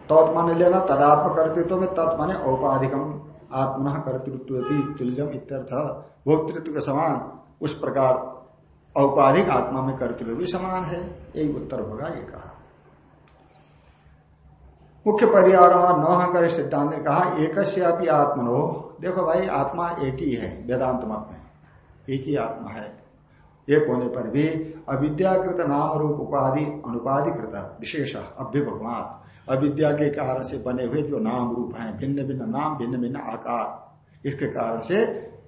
तत् मान लेना, तदात्म कर्तृत्व में तत् माने औपाधिकम, आत्मन कर्तृत्व भी तुल्यम इत्यर्थ भोक्तृत्व के समान, उस प्रकार औपाधिक आत्मा में कर्तृत्व भी समान है। यही उत्तर होगा, ये कहा। मुख्य परिवार न कर सिद्धांत ने कहा एक आत्मनो, देखो भाई, आत्मा एक ही है, वेदांत मत में। एक ही आत्मा है। एक होने पर भी अविद्याकृत नाम रूप उपाधि, अनुपाधिकृत, विशेष अभ्युपगमात। अविद्या के कारण से बने हुए जो नाम रूप हैं, भिन्न भिन्न नाम, भिन्न भिन्न आकार, इसके कारण से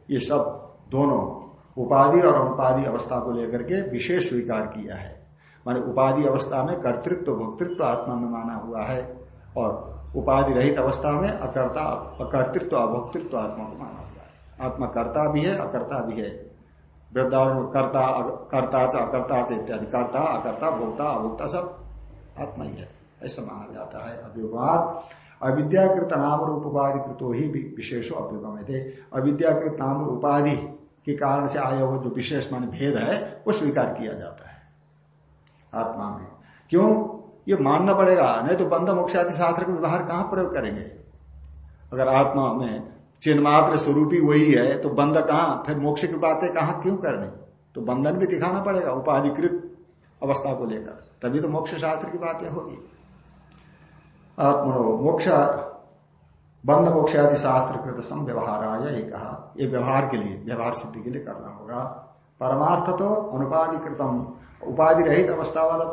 ये सब दोनों उपाधि और अनुपाधि अवस्था को लेकर के विशेष स्वीकार किया है। माने उपाधि अवस्था में कर्तृत्व, भोक्तृत्व आत्मा में माना हुआ है और उपाधि रहित अवस्था में अकर्ता अकर्तृत्व अभोक्तृत्व आत्मा को माना हुआ है। आत्मा कर्ता भी है, अकर्ता भी है। वृद्धारण कर्ता कर्ता अकर्ता च इत्यादि, कर्ता, अकर्ता, भोक्ता, अभोक्ता, सब आत्मा ही है। ऐसा माना जाता है अभ्युपाद अविद्याकृत नाम उपाधि कृतो ही विशेषो अभ्युगम थे अविद्याकृत नाम उपाधि के कारण से आया हुआ जो विशेष मान भेद है, वो स्वीकार किया जाता है आत्मा में। क्यों? ये मानना पड़ेगा। नहीं तो बंध मोक्ष आदि शास्त्र का व्यवहार कहाँ प्रयोग करेंगे? अगर आत्मा में चिन्मात्र स्वरूपी वही है तो बंध कहा? फिर मोक्ष की बातें कहा क्यों करनी? तो बंधन भी दिखाना पड़ेगा, उपाधिकृत अवस्था को लेकर। तभी तो मोक्ष शास्त्र की बातें होगी। आत्मनो मोक्ष बंध मोक्ष आदि शास्त्र कृत सम व्यवहार आया ये कहा ये व्यवहार के लिए, व्यवहार सिद्धि के लिए करना होगा। परमार्थ तो अनुपाधिकृतम। उपाधि रहित अवस्था वाला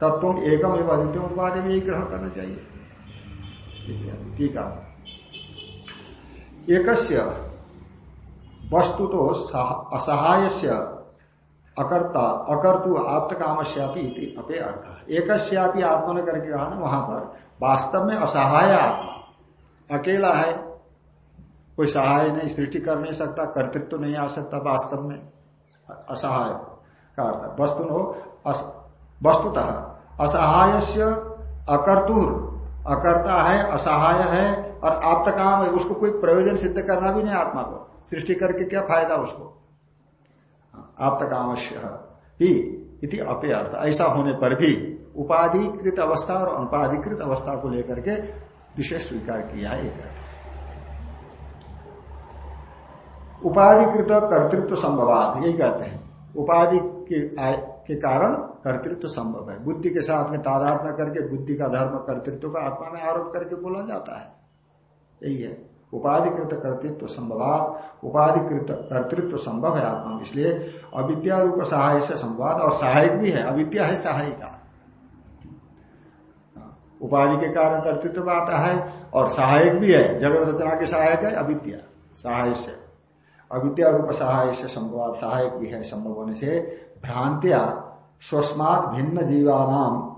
तत्व एकम एवं उपाधि में यही ग्रहण करना चाहिए। ठीक है। एक वस्तु तो असहाय से अकर्ता अकर्तु आप्त काम अपे अर्थ। एक आत्मा ने करके कहा ना वहाँ पर। वास्तव में असहाय आत्मा। अकेला है। कोई सहाय नहीं, सृष्टि कर नहीं सकता, कर्तृत्व तो नहीं आ सकता वास्तव में। असहाय का अर्थ वस्तु नो वस्तुतः असहाय से अकर्तुर अकर्ता है असहाय है और आप तक काम है उसको कोई प्रयोजन सिद्ध करना भी नहीं आत्मा को। सृष्टि करके क्या फ़ायदा उसको? आप कामश्य ही इति अपे अर्थ ऐसा होने पर भी उपाधिकृत अवस्था और अनुपाधिकृत अवस्था को लेकर के विशेष स्वीकार किया है। एक अर्थ उपाधिकृत कर्तृत्व संभवात यही कहते हैं। उपाधि के, के कारण कर्तृत्व संभव है। बुद्धि के साथ में तादात्म्य करके, बुद्धि का धर्म कर्तृत्व का आत्मा में आरोप करके बोला जाता है। यही है। उपाधिकृत कर्तृत्व संभवात, उपाधिकृत कर्तृत्व संभव है आत्मा में। इसलिए अविद्या रूप सहाय से संवाद, और सहायक भी है, अविद्या है सहायिका। उपाधि के कारण कर्तृत्व आता है, और सहायक भी है। जगत रचना के सहायक है, अविद्या, सहाय से। अविद्या रूप सहाय से संभवाद सहायक भी है संभव होने से भ्रांतिया स्वस्मात भिन्न जीवानाम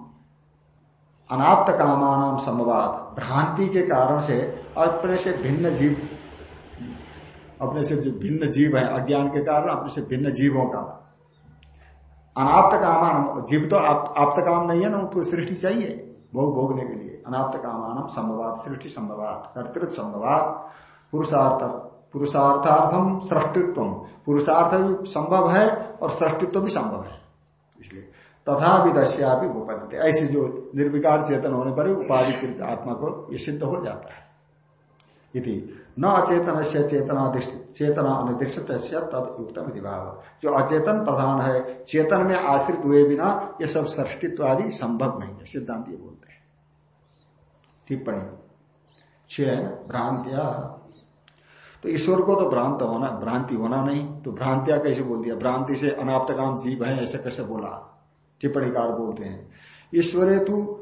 अनाप्त कामान संभवाद भ्रांति के कारण से अपने से भिन्न जीव अपने से जो भिन्न जीव है अज्ञान के कारण अपने से भिन्न जीवों का। अनाप्त कामान जीव तो आप, आप्त काम नहीं है ना उनको सृष्टि चाहिए भोग भोगने के लिए। अनाप्त कामान संभवात सृष्टि संभवात कर्तृत्व संभवात पुरुषार्थ पुरुषार्थार्थम सृष्टित्व। पुरुषार्थ भी संभव है और सृष्टित्व भी संभव है। इसलिए तथा विदस्या भी उपदित ऐसे जो निर्विकार चेतन होने पर उपाधिकृत आत्मा को ये सिद्ध हो जाता है। इति न अचेतन से चेतना चेतना अनिर्दिष्ट तद युक्तम भाव। जो अचेतन प्रधान है, चेतन में आश्रित हुए बिना ये सब सृष्टित्व आदि संभव नहीं है, सिद्धांत ये बोलते हैं। टिप्पणी। छह भ्रांतिया तो ईश्वर को तो भ्रांत होना, भ्रांति होना नहीं तो भ्रांतिया कैसे बोल दिया भ्रांति से अनाप्त काम जीव है, ऐसे कैसे बोला? टिप्पणीकार बोलते हैं। ईश्वरे तू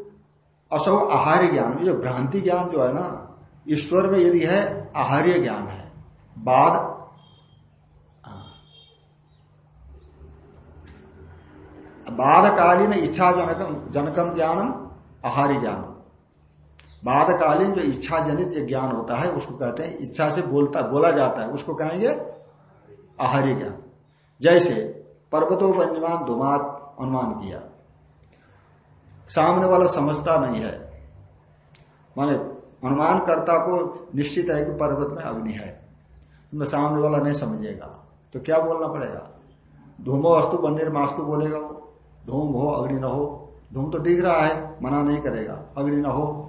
असौ आहार्य ज्ञान। जो भ्रांति ज्ञान जो है ना, ईश्वर में यदि है, आहार्य ज्ञान है। बाद बाधकालीन इच्छा जनकम जनकम ज्ञानम आहार्य ज्ञानम। बाधकालीन जो इच्छा जनित ज्ञान होता है, उसको कहते हैं, इच्छा से बोलता, बोला जाता है, उसको कहेंगे आहार्य ज्ञान। जैसे पर्वतो वन्यमान धुमात अनुमान किया। सामने वाला समझता नहीं है। माने अनुमान करता को निश्चित है कि पर्वत में अग्नि है। तो सामने वाला नहीं समझेगा। तो क्या बोलना पड़ेगा? धूमो अस्तु बंदिर मास्तु बोलेगा वो। धूम हो, अग्नि न हो। धूम तो दिख रहा है, मना नहीं करेगा। अग्नि न हो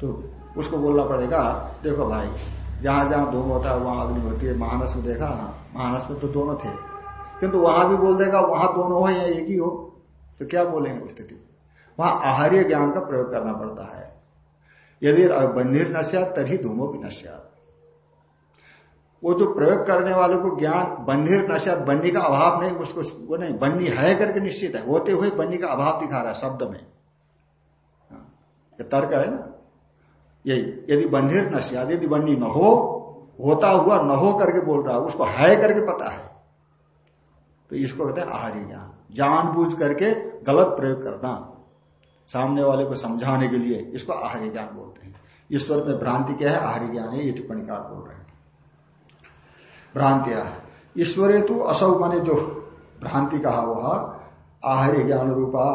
तो उसको बोलना पड़ेगा देखो भाई जहाँ जहाँ धूम होता है वहाँ अग्नि होती है महानस में देखा महानस में तो दोनों थे। किंतु वहाँ भी बोल देगा वहाँ दोनों हो या एक ही हो तो क्या बोलेंगे उस स्थिति? वहाँ आहार्य ज्ञान का प्रयोग करना पड़ता है। यदि बन्नीर नश्यात तभी धूमो भी नश्यात वो जो प्रयोग करने वाले को ज्ञान बन्नीर नश्यात बन्नी का अभाव नहीं उसको वो नहीं बन्नी है करके निश्चित है। होते हुए बन्नी का अभाव दिखा रहा है शब्द में। हाँ, तर्क है ना? यही यदि बन्नीर नश्यात यदि बन्नी न हो, होता हुआ न हो करके बोल रहा उसको है करके पता है। तो इसको कहते हैं आहारी ज्ञान जानबूझ करके गलत प्रयोग करना। सामने वाले को समझाने के लिए इसको आहारी ज्ञान बोलते हैं। ईश्वर में भ्रांति क्या है? आहारी ज्ञान है, ये टिप्पणीकार बोल रहे हैं। भ्रांतिया ईश्वरे तो असौ माने जो भ्रांति कहा वह आहार्य ज्ञान रूपा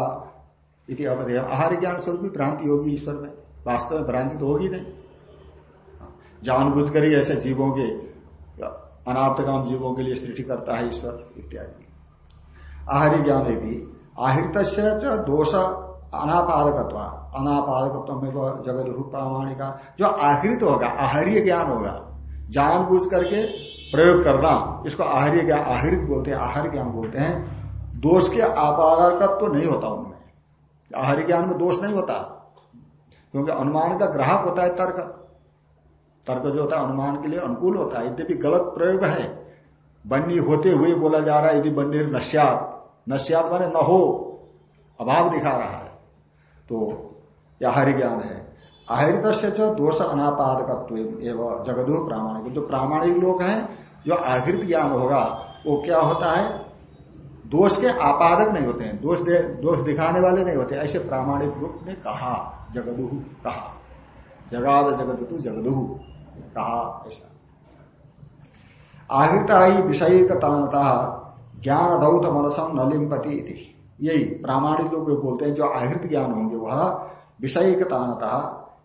इति अवधेय आहार्य ज्ञान स्वरूप भ्रांति होगी ईश्वर में। वास्तव में भ्रांति तो होगी नहीं। जानबूझ कर ही ऐसे जीवों के, अनाप्तकाम जीवों के लिए सृष्टि करता है ईश्वर, इत्यादि। आहार्य ज्ञान यदि आहित दोष अनापादकत्व अनापादकत्व में जगत रूप प्रामाणिका जो आहृत होगा, आहार्य ज्ञान होगा जानबूझ करके प्रयोग करना, इसको आहार्य ज्ञान, आहृत बोलते हैं, आहार ज्ञान बोलते हैं। दोष के आपादकत्व तो नहीं होता उनमें। आहार्य ज्ञान में दोष नहीं होता। क्योंकि अनुमान का ग्राहक होता है तर्क। तर्क जो होता है, अनुमान के लिए अनुकूल होता है। यद्यपि गलत प्रयोग है, बन्नी होते हुए बोला जा रहा है, यदि बन्नी नश्यात नश्यात माने न हो, अभाव दिखा रहा है। तो यह हरि ज्ञान है। आहरित से दोष अनापादकत्व एवं जगदु प्रामाणिक। जो प्रामाणिक लोग हैं, जो आहृत ज्ञान होगा, वो क्या होता है? दोष के आपादक नहीं होते हैं, दोष दोष दिखाने वाले नहीं होते ऐसे प्रामाणिक रूप ने कहा, जगदुह कहा। जगाद जगदु जगदुह, कहा ऐसा। आहृता ही विषय ज्ञान दौत मनसम नलिम्पति यही प्रामाणिक लोग बोलते हैं, जो आहृत ज्ञान होंगे, वह विषय कतानता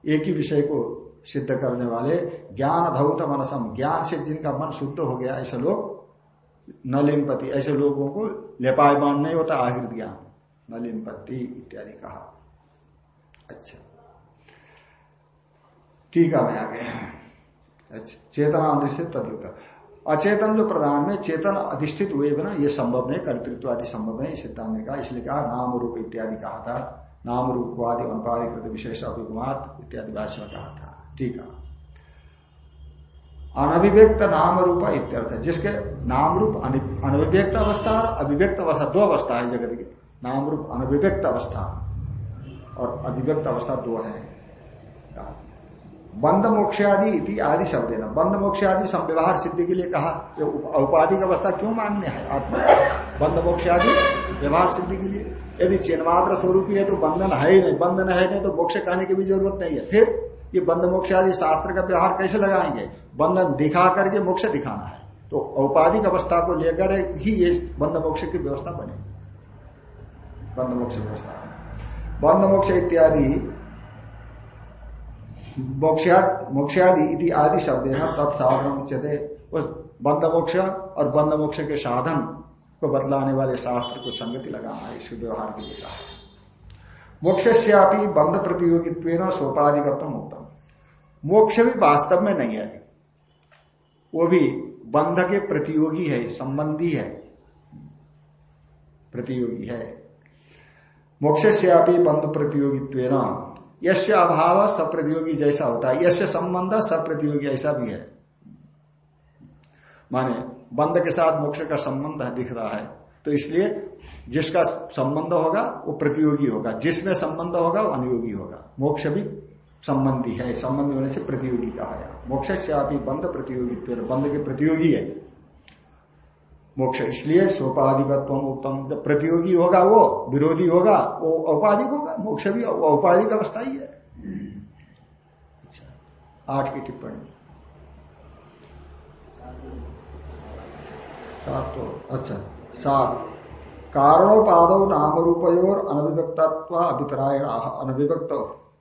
एक ही विषय को सिद्ध करने वाले ज्ञान धौत मनसम ज्ञान से जिनका मन शुद्ध हो गया, ऐसे लोग नलिमपति ऐसे लोगों को लेपायमान नहीं होता आहृत ज्ञान नलिमपति इत्यादि कहा। अच्छा। ठीक है मैं आगे अच्छा चेतना से तदयुक्त अचेतन जो प्रधान में, चेतन अधिष्ठित हुए बिना यह संभव नहीं, कर्तृत्व आदि संभव नहीं, सिद्धांत ने कहा, इसलिए कहा नाम रूप इत्यादि कहा था। नाम रूपवादि अनुपाधिकृत विशेष अभिगुमात इत्यादि भाषा में कहा था। ठीक है। अनभिव्यक्त नाम रूप इत्यर्थ है जिसके नाम रूप अनभिव्यक्त अवस्था और अभिव्यक्त अवस्था, दो अवस्था है जगत की। नाम रूप अनभिव्यक्त अवस्था और अभिव्यक्त अवस्था दो है। बंद मोक्षादि इति आदि शब्द है। ना बंद मोक्षादि संव्यवहार सिद्धि के लिए कहा औपाधिक अवस्था क्यों मान्य है? आत्मा। बंद मोक्षादि व्यवहार सिद्धि के लिए। यदि चिन्मात्र स्वरूप है तो बंधन है ही नहीं। बंधन है नहीं तो मोक्ष कहने की भी ज़रूरत नहीं है। फिर ये बंद मोक्ष आदि शास्त्र का व्यवहार कैसे लगाएँगे? बंधन दिखा करके मोक्ष दिखाना है। तो औपाधिक अवस्था को लेकर ही ये बंद मोक्ष की व्यवस्था बनेगी। बंद मोक्ष व्यवस्था। बंद मोक्ष इत्यादि मोक्षादि इति आदि शब्द है तत्साधन उच्चते बंद मोक्ष और बंद मोक्ष के साधन को बदलाने वाले शास्त्र को संगति लगाना है, इसके व्यवहार के लिए कहा। मोक्ष बंद प्रतियोगित्व सोपाधिकत्व उत्तम मोक्ष भी वास्तव में नहीं है। वो भी बंध के प्रतियोगी है, संबंधी है। प्रतियोगी है। मोक्ष बंध प्रतियोगित्व यश अभाव, सप्रतियोगी जैसा होता है। यश संबंध, सप्रतियोगी ऐसा भी है। माने, बंध के साथ मोक्ष का संबंध दिख रहा है। तो इसलिए जिसका संबंध होगा, वो प्रतियोगी होगा। जिसमें संबंध होगा, वो अनुयोगी होगा। मोक्ष भी संबंधी है। संबंधी होने से प्रतियोगी कहा है। मोक्ष से आप बंध प्रतियोगी बंध के प्रतियोगी है। मोक्ष इसलिए सोपाधिकत्व उत्तम। जब प्रतियोगी होगा वो, विरोधी होगा, वो औपाधिक होगा। मोक्ष भी औपाधिक अवस्था ही है। अच्छा आठ की टिप्पणी। सात तो अच्छा सात। कारणोपाद नाम रूपयोर अनविभक्तत्व अभिप्राय अनविभक्त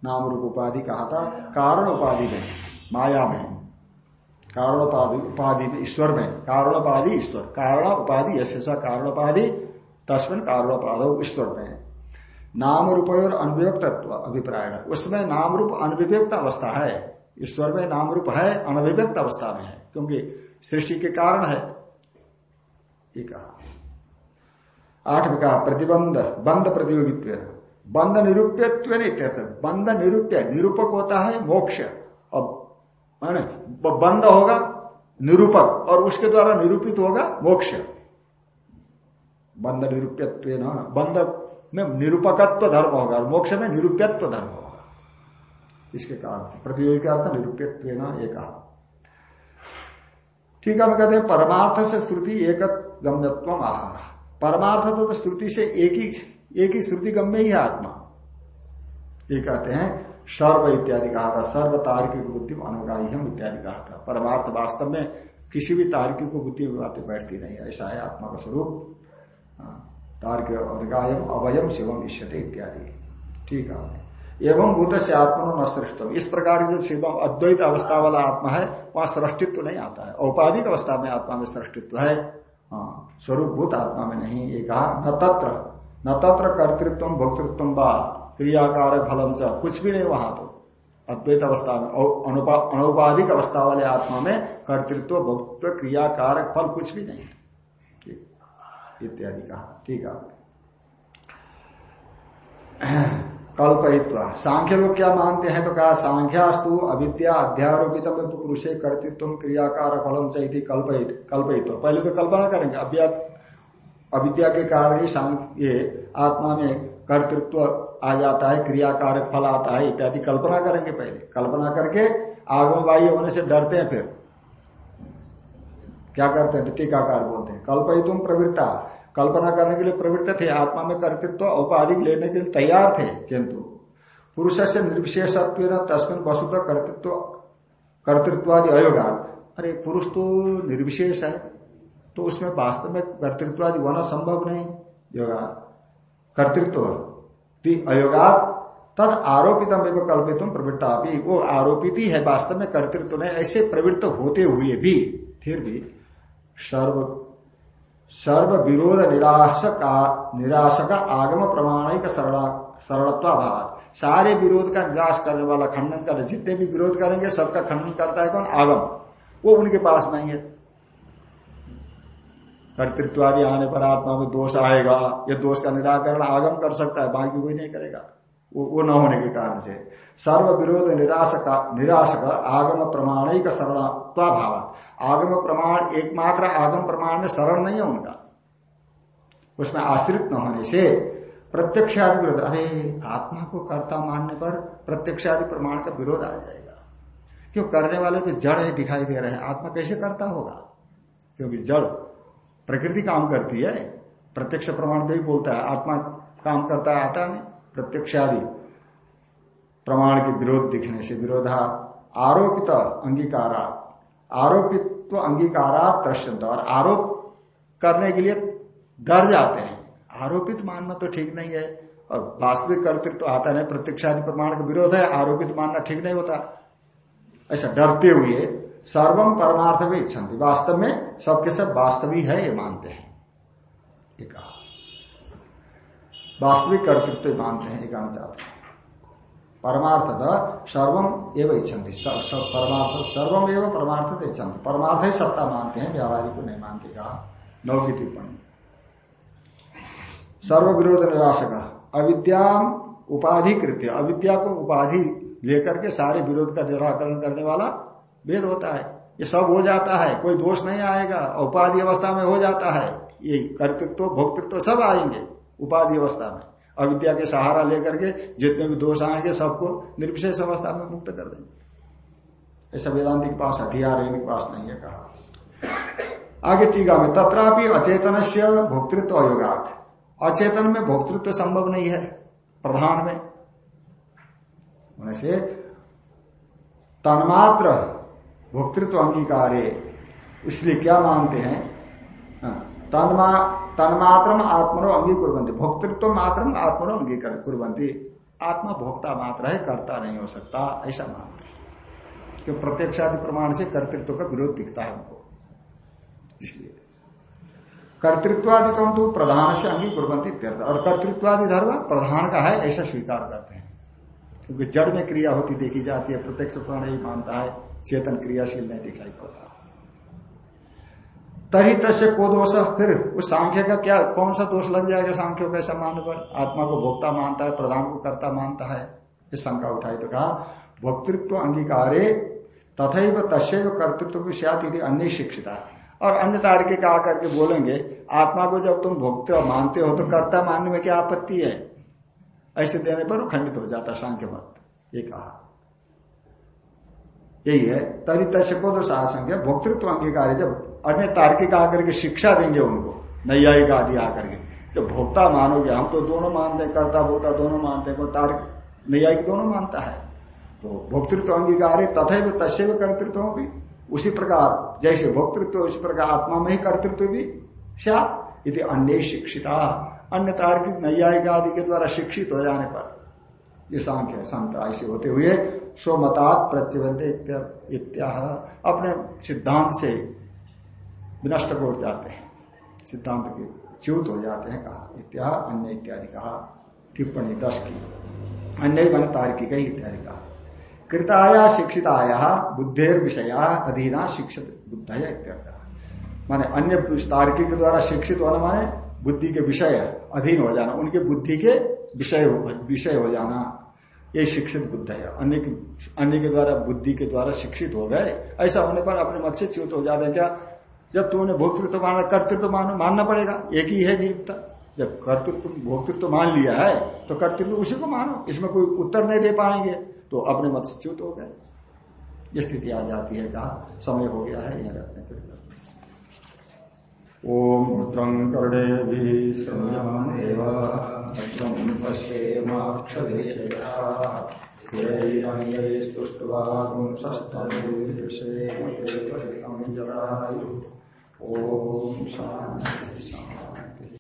नाम रूप उपाधि कहा था कारण उपाधि में, माया में। कारणोपाधि, उपाधि में, ईश्वर में। कारणोपाधि, ईश्वर। कारण उपाधि ऐसा कारणोपाधि, तस्मिन कारणोपाध ईश्वर में। नाम रूप और अनविव्यक्त अभिप्राय उसमें नाम रूप अनविव्यक्त अवस्था है। ईश्वर में नाम रूप है अनविव्यक्त अवस्था में है, क्योंकि सृष्टि के कारण है। ये कहा। आठ में कहा प्रतिबंध बंद प्रतियोगित्व। बंद निरूप्यत्व बंद निरूप्य, निरूपक होता है मोक्ष। और बंद होगा निरूपक, और उसके द्वारा निरूपित होगा मोक्ष। बंद निरूप्यत्व न बंद में निरूपकत्व धर्म होगा, और मोक्ष में निरूप्यत्व धर्म होगा। इसके कारण से, प्रतियोगी का अर्थ निरूप्यत्व न एक कहा। ठीक है मैं कहते हैं, परमार्थ से श्रुति एक गम्यत्व आह परमार्थ तो, तो श्रुति से एक ही एक ही श्रुति गम में ही आत्मा। ये कहते हैं सर्व इत्यादि कहा था सर्व तार्किक बुद्धि अनुग्राही हम इत्यादि कहा था। परमार्थ वास्तव में किसी भी तार्किक को बुद्धि में बातें बैठती नहीं ऐसा है आत्मा का स्वरूप। हाँ, तार्किक अनुगायम अवयम शिवम इष्यते इत्यादि। ठीक है। एवं भूत से आत्मा न सृष्ट इस प्रकार जो शिवम अद्वैत अवस्था वाला आत्मा है वहाँ सृष्टित्व नहीं आता है। औपाधिक अवस्था में आत्मा में सृष्टित्व है। हाँ, स्वरूप भूत आत्मा में नहीं ये कहा न तत्र न तत्र कर्तृत्व भोक्तृत्व क्रियाकार फलम से कुछ भी नहीं वहाँ तो। अद्वैत अवस्था में अनौपाधिक अवस्था वाले आत्मा में कर्तृत्व भक्तृत्व क्रियाकार फल कुछ भी नहीं इत्यादि कहा। ठीक है। कल्पयित्व। सांख्य लोग क्या मानते हैं? तो कहा, सांख्यास्तु अविद्या अध्यारोपित पुरुषे कर्तृत्व क्रियाकार फलम चाहिए कल्पयित, कल्पयित्व। पहले तो कल्पना करेंगे। अविद्या के कारण ही ये आत्मा में कर्तृत्व आ जाता है क्रियाकार फल आता है, इत्यादि कल्पना करेंगे पहले। कल्पना करके आगम बाह्य होने से डरते हैं फिर। क्या करते हैं? तो टीकाकार बोलते हैं कल्पई तुम प्रवृत्ता। कल्पना करने के लिए प्रवृत्त थे, आत्मा में कर्तृत्व औपाधिक लेने के लिए तैयार थे, किंतु पुरुष से निर्विशेषत्व तस्मिन वसुत्व कर्तृत्व, कर्तृत्वादि अयोगा अरे, पुरुष तो निर्विशेष है तो उसमें वास्तव में कर्तृत्वादि होना संभव नहीं योगा कर्तृत्व अयोगात, तद आरोपित कल्पित प्रवृत्ता भी वो आरोपित ही है वास्तव में कर्तृत्व नहीं, ऐसे प्रवृत्त होते हुए भी, फिर भी सर्व सर्व विरोध निराश का आगम प्रमाणिक सरलत्वाभाव सारे विरोध का निराश करने वाला खंडन कर जितने भी विरोध करेंगे, सबका खंडन करता है कौन? आगम। वो उनके पास नहीं है। कर्तृत्व आदि आने पर आत्मा में दोष आएगा, ये दोष का निराकरण आगम कर सकता है, बाकी कोई नहीं करेगा। वो, न होने के कारण से सर्व विरोध निराश का निराश का आगम प्रमाणिक शरणत्वाभाव आगम प्रमाण एकमात्र आगम प्रमाण में शरण नहीं है उनका। उसमें आश्रित न होने से प्रत्यक्ष आदि विरोध अरे आत्मा को कर्ता मानने पर प्रत्यक्ष आदि प्रमाण का विरोध आ जाएगा। क्यों? करने वाले तो जड़ है दिखाई दे रहे हैं। आत्मा कैसे करता होगा? क्योंकि जड़ प्रकृति काम करती है। प्रत्यक्ष प्रमाण तो ही बोलता है। आत्मा काम करता है आता नहीं। प्रत्यक्ष आदि प्रमाण के विरोध दिखने से विरोधा आरोपित अंगीकारा आरोपित तो अंगीकारा दृश्यंत और आरोप करने के लिए डर जाते हैं। आरोपित मानना तो ठीक नहीं है और वास्तविक कर्तृत्व तो आता नहीं। प्रत्यक्षादि प्रमाण का विरोध है, आरोपित मानना ठीक नहीं होता। ऐसा डरते हुए सर्वम परमार्थ भी इच्छा वास्तव में सबके सब वास्तविक है, ये मानते हैं। कहा। वास्तविक कर्तृत्व मानते हैं ये कहना चाहते हैं। परमार्थ सर्वम एवं इच्छन्ति। परमार्थ सर्वम एवं परमार्थ इच्छन्ति। परमार्थ ही सत्ता मानते हैं, व्यावहारिक को नहीं मानते, कहा। नौ की टिप्पणी। सर्व विरोध निराशक अविद्या उपाधि कृत्य अविद्या को उपाधि लेकर के सारे विरोध का निराकरण करने वाला वेद होता है। ये सब हो जाता है, कोई दोष नहीं आएगा, उपाधि अवस्था में हो जाता है। ये कर्तृत्व, भोक्तृत्व सब आएँगे। उपाधि अवस्था में। अविद्या के सहारा लेकर के जितने भी दोष आएँगे सबको निर्विशेष अवस्था में मुक्त कर देंगे। ऐसा वेदांति के पास हथियार है इनके पास नहीं है कहा। आगे टीका में तथापि अचेतन से भोक्तृत्व अयोगात। अचेतन में भोक्तृत्व संभव नहीं है प्रधान में। से तन्मात्र भोक्तृत्व अंगीकार इसलिए क्या मानते हैं? हाँ, तन्मा तन्मात्र आत्मनो अंगीकुरबंती भोक्तृत्व मात्र आत्मनो अंगीकार कुरबंती आत्मा भोक्ता मात्र है, कर्ता नहीं हो सकता, ऐसा मानते हैं। क्यों? प्रत्यक्षादि प्रमाण से कर्तृत्व का विरोध दिखता है उनको। इसलिए। कर्तृत्वादि कम तो प्रधान से अंगीकुरबंती और कर्तृत्वादि धर्म प्रधान का है, ऐसा स्वीकार करते हैं। क्योंकि जड़ में क्रिया होती देखी जाती है, प्रत्यक्ष प्राण ही मानता है, चेतन क्रियाशील नहीं दिखाई पड़ता। तरी तस्य को दोष फिर उस सांख्य का क्या, कौन सा दोष लग जाएगा सांख्य को मानने पर? आत्मा को भोक्ता मानता है, प्रधान को कर्ता मानता है ये शंका उठाई तो कहा, भोक्तृत्व अंगीकारे तथा तस्व कर्तृत्व विषयात यदि अन्य शिक्षिता। और अन्य आकर के बोलेंगे, आत्मा को जब तुम भोक्त मानते हो तो कर्ता मानने में क्या आपत्ति है? ऐसे देने पर खंडित हो जाता सांख्य मत। ये कहा। यही है, तरी तस्य को दोष आशंका, भोक्तृत्व अंगीकार जब अन्य तार्किक आकर के शिक्षा देंगे उनको, नैयायिक आदि आकर के। जब भोक्ता मानोगे, हम तो दोनों मानते हैं, कर्ता भोक्ता दोनों मानते हैं तार्क, नैयायिक दोनों मानता है। तो भोक्तृत्व अंगीकार है तथा तस्य कर्तृत्व भी उसी प्रकार, जैसे भोक्तृत्व उसी प्रकार आत्मा में ही कर्तृत्व भी यदि अन्य शिक्षिता। अन्य तार्किक, नैयायिक आदि के द्वारा शिक्षित हो जाने पर, ये सांख्य, संत ऐसे होते हुए स्वमतात प्रत्यवंते इत्या अपने सिद्धांत से विनष्ट हो जाते हैं। सिद्धांत के च्युत हो जाते हैं, कहा, इत्या अन्य इत्यादि कहा, टिप्पणी दस की। अन्य बन तार्किक इत्यादि कहा। कृताया शिक्षिताया, बुद्धेर विषया, अधीना शिक्षित बुद्ध माने अन्य तार्किक द्वारा शिक्षित होना माने बुद्धि के विषय, अधीन हो जाना, उनके बुद्धि के विषय विषय हो जाना। ये शिक्षित बुद्ध है अन्य अन्य के द्वारा, बुद्धि के द्वारा शिक्षित हो गए। ऐसा होने पर अपने मत से च्युत हो जाते क्या? जब तुमने भोक्तृत्व माना कर्तृत्व मानो मानना पड़ेगा। एक ही है नियुक्ता जब कर्तृत्व भोक्तृत्व मान लिया है तो कर्तृत्व उसी को मानो। इसमें कोई उत्तर नहीं दे पाएँगे तो अपने मत से च्युत हो गए। ये स्थिति आ जाती है कहा समय हो गया है यहाँ रखने के ओम भद्रं कर्णे भद्रं पश्येमाक्षभिर्यैरन्यैस्तुष्ट्वागुंसस्तनुर्विषेम जरायु ओम शांति शांति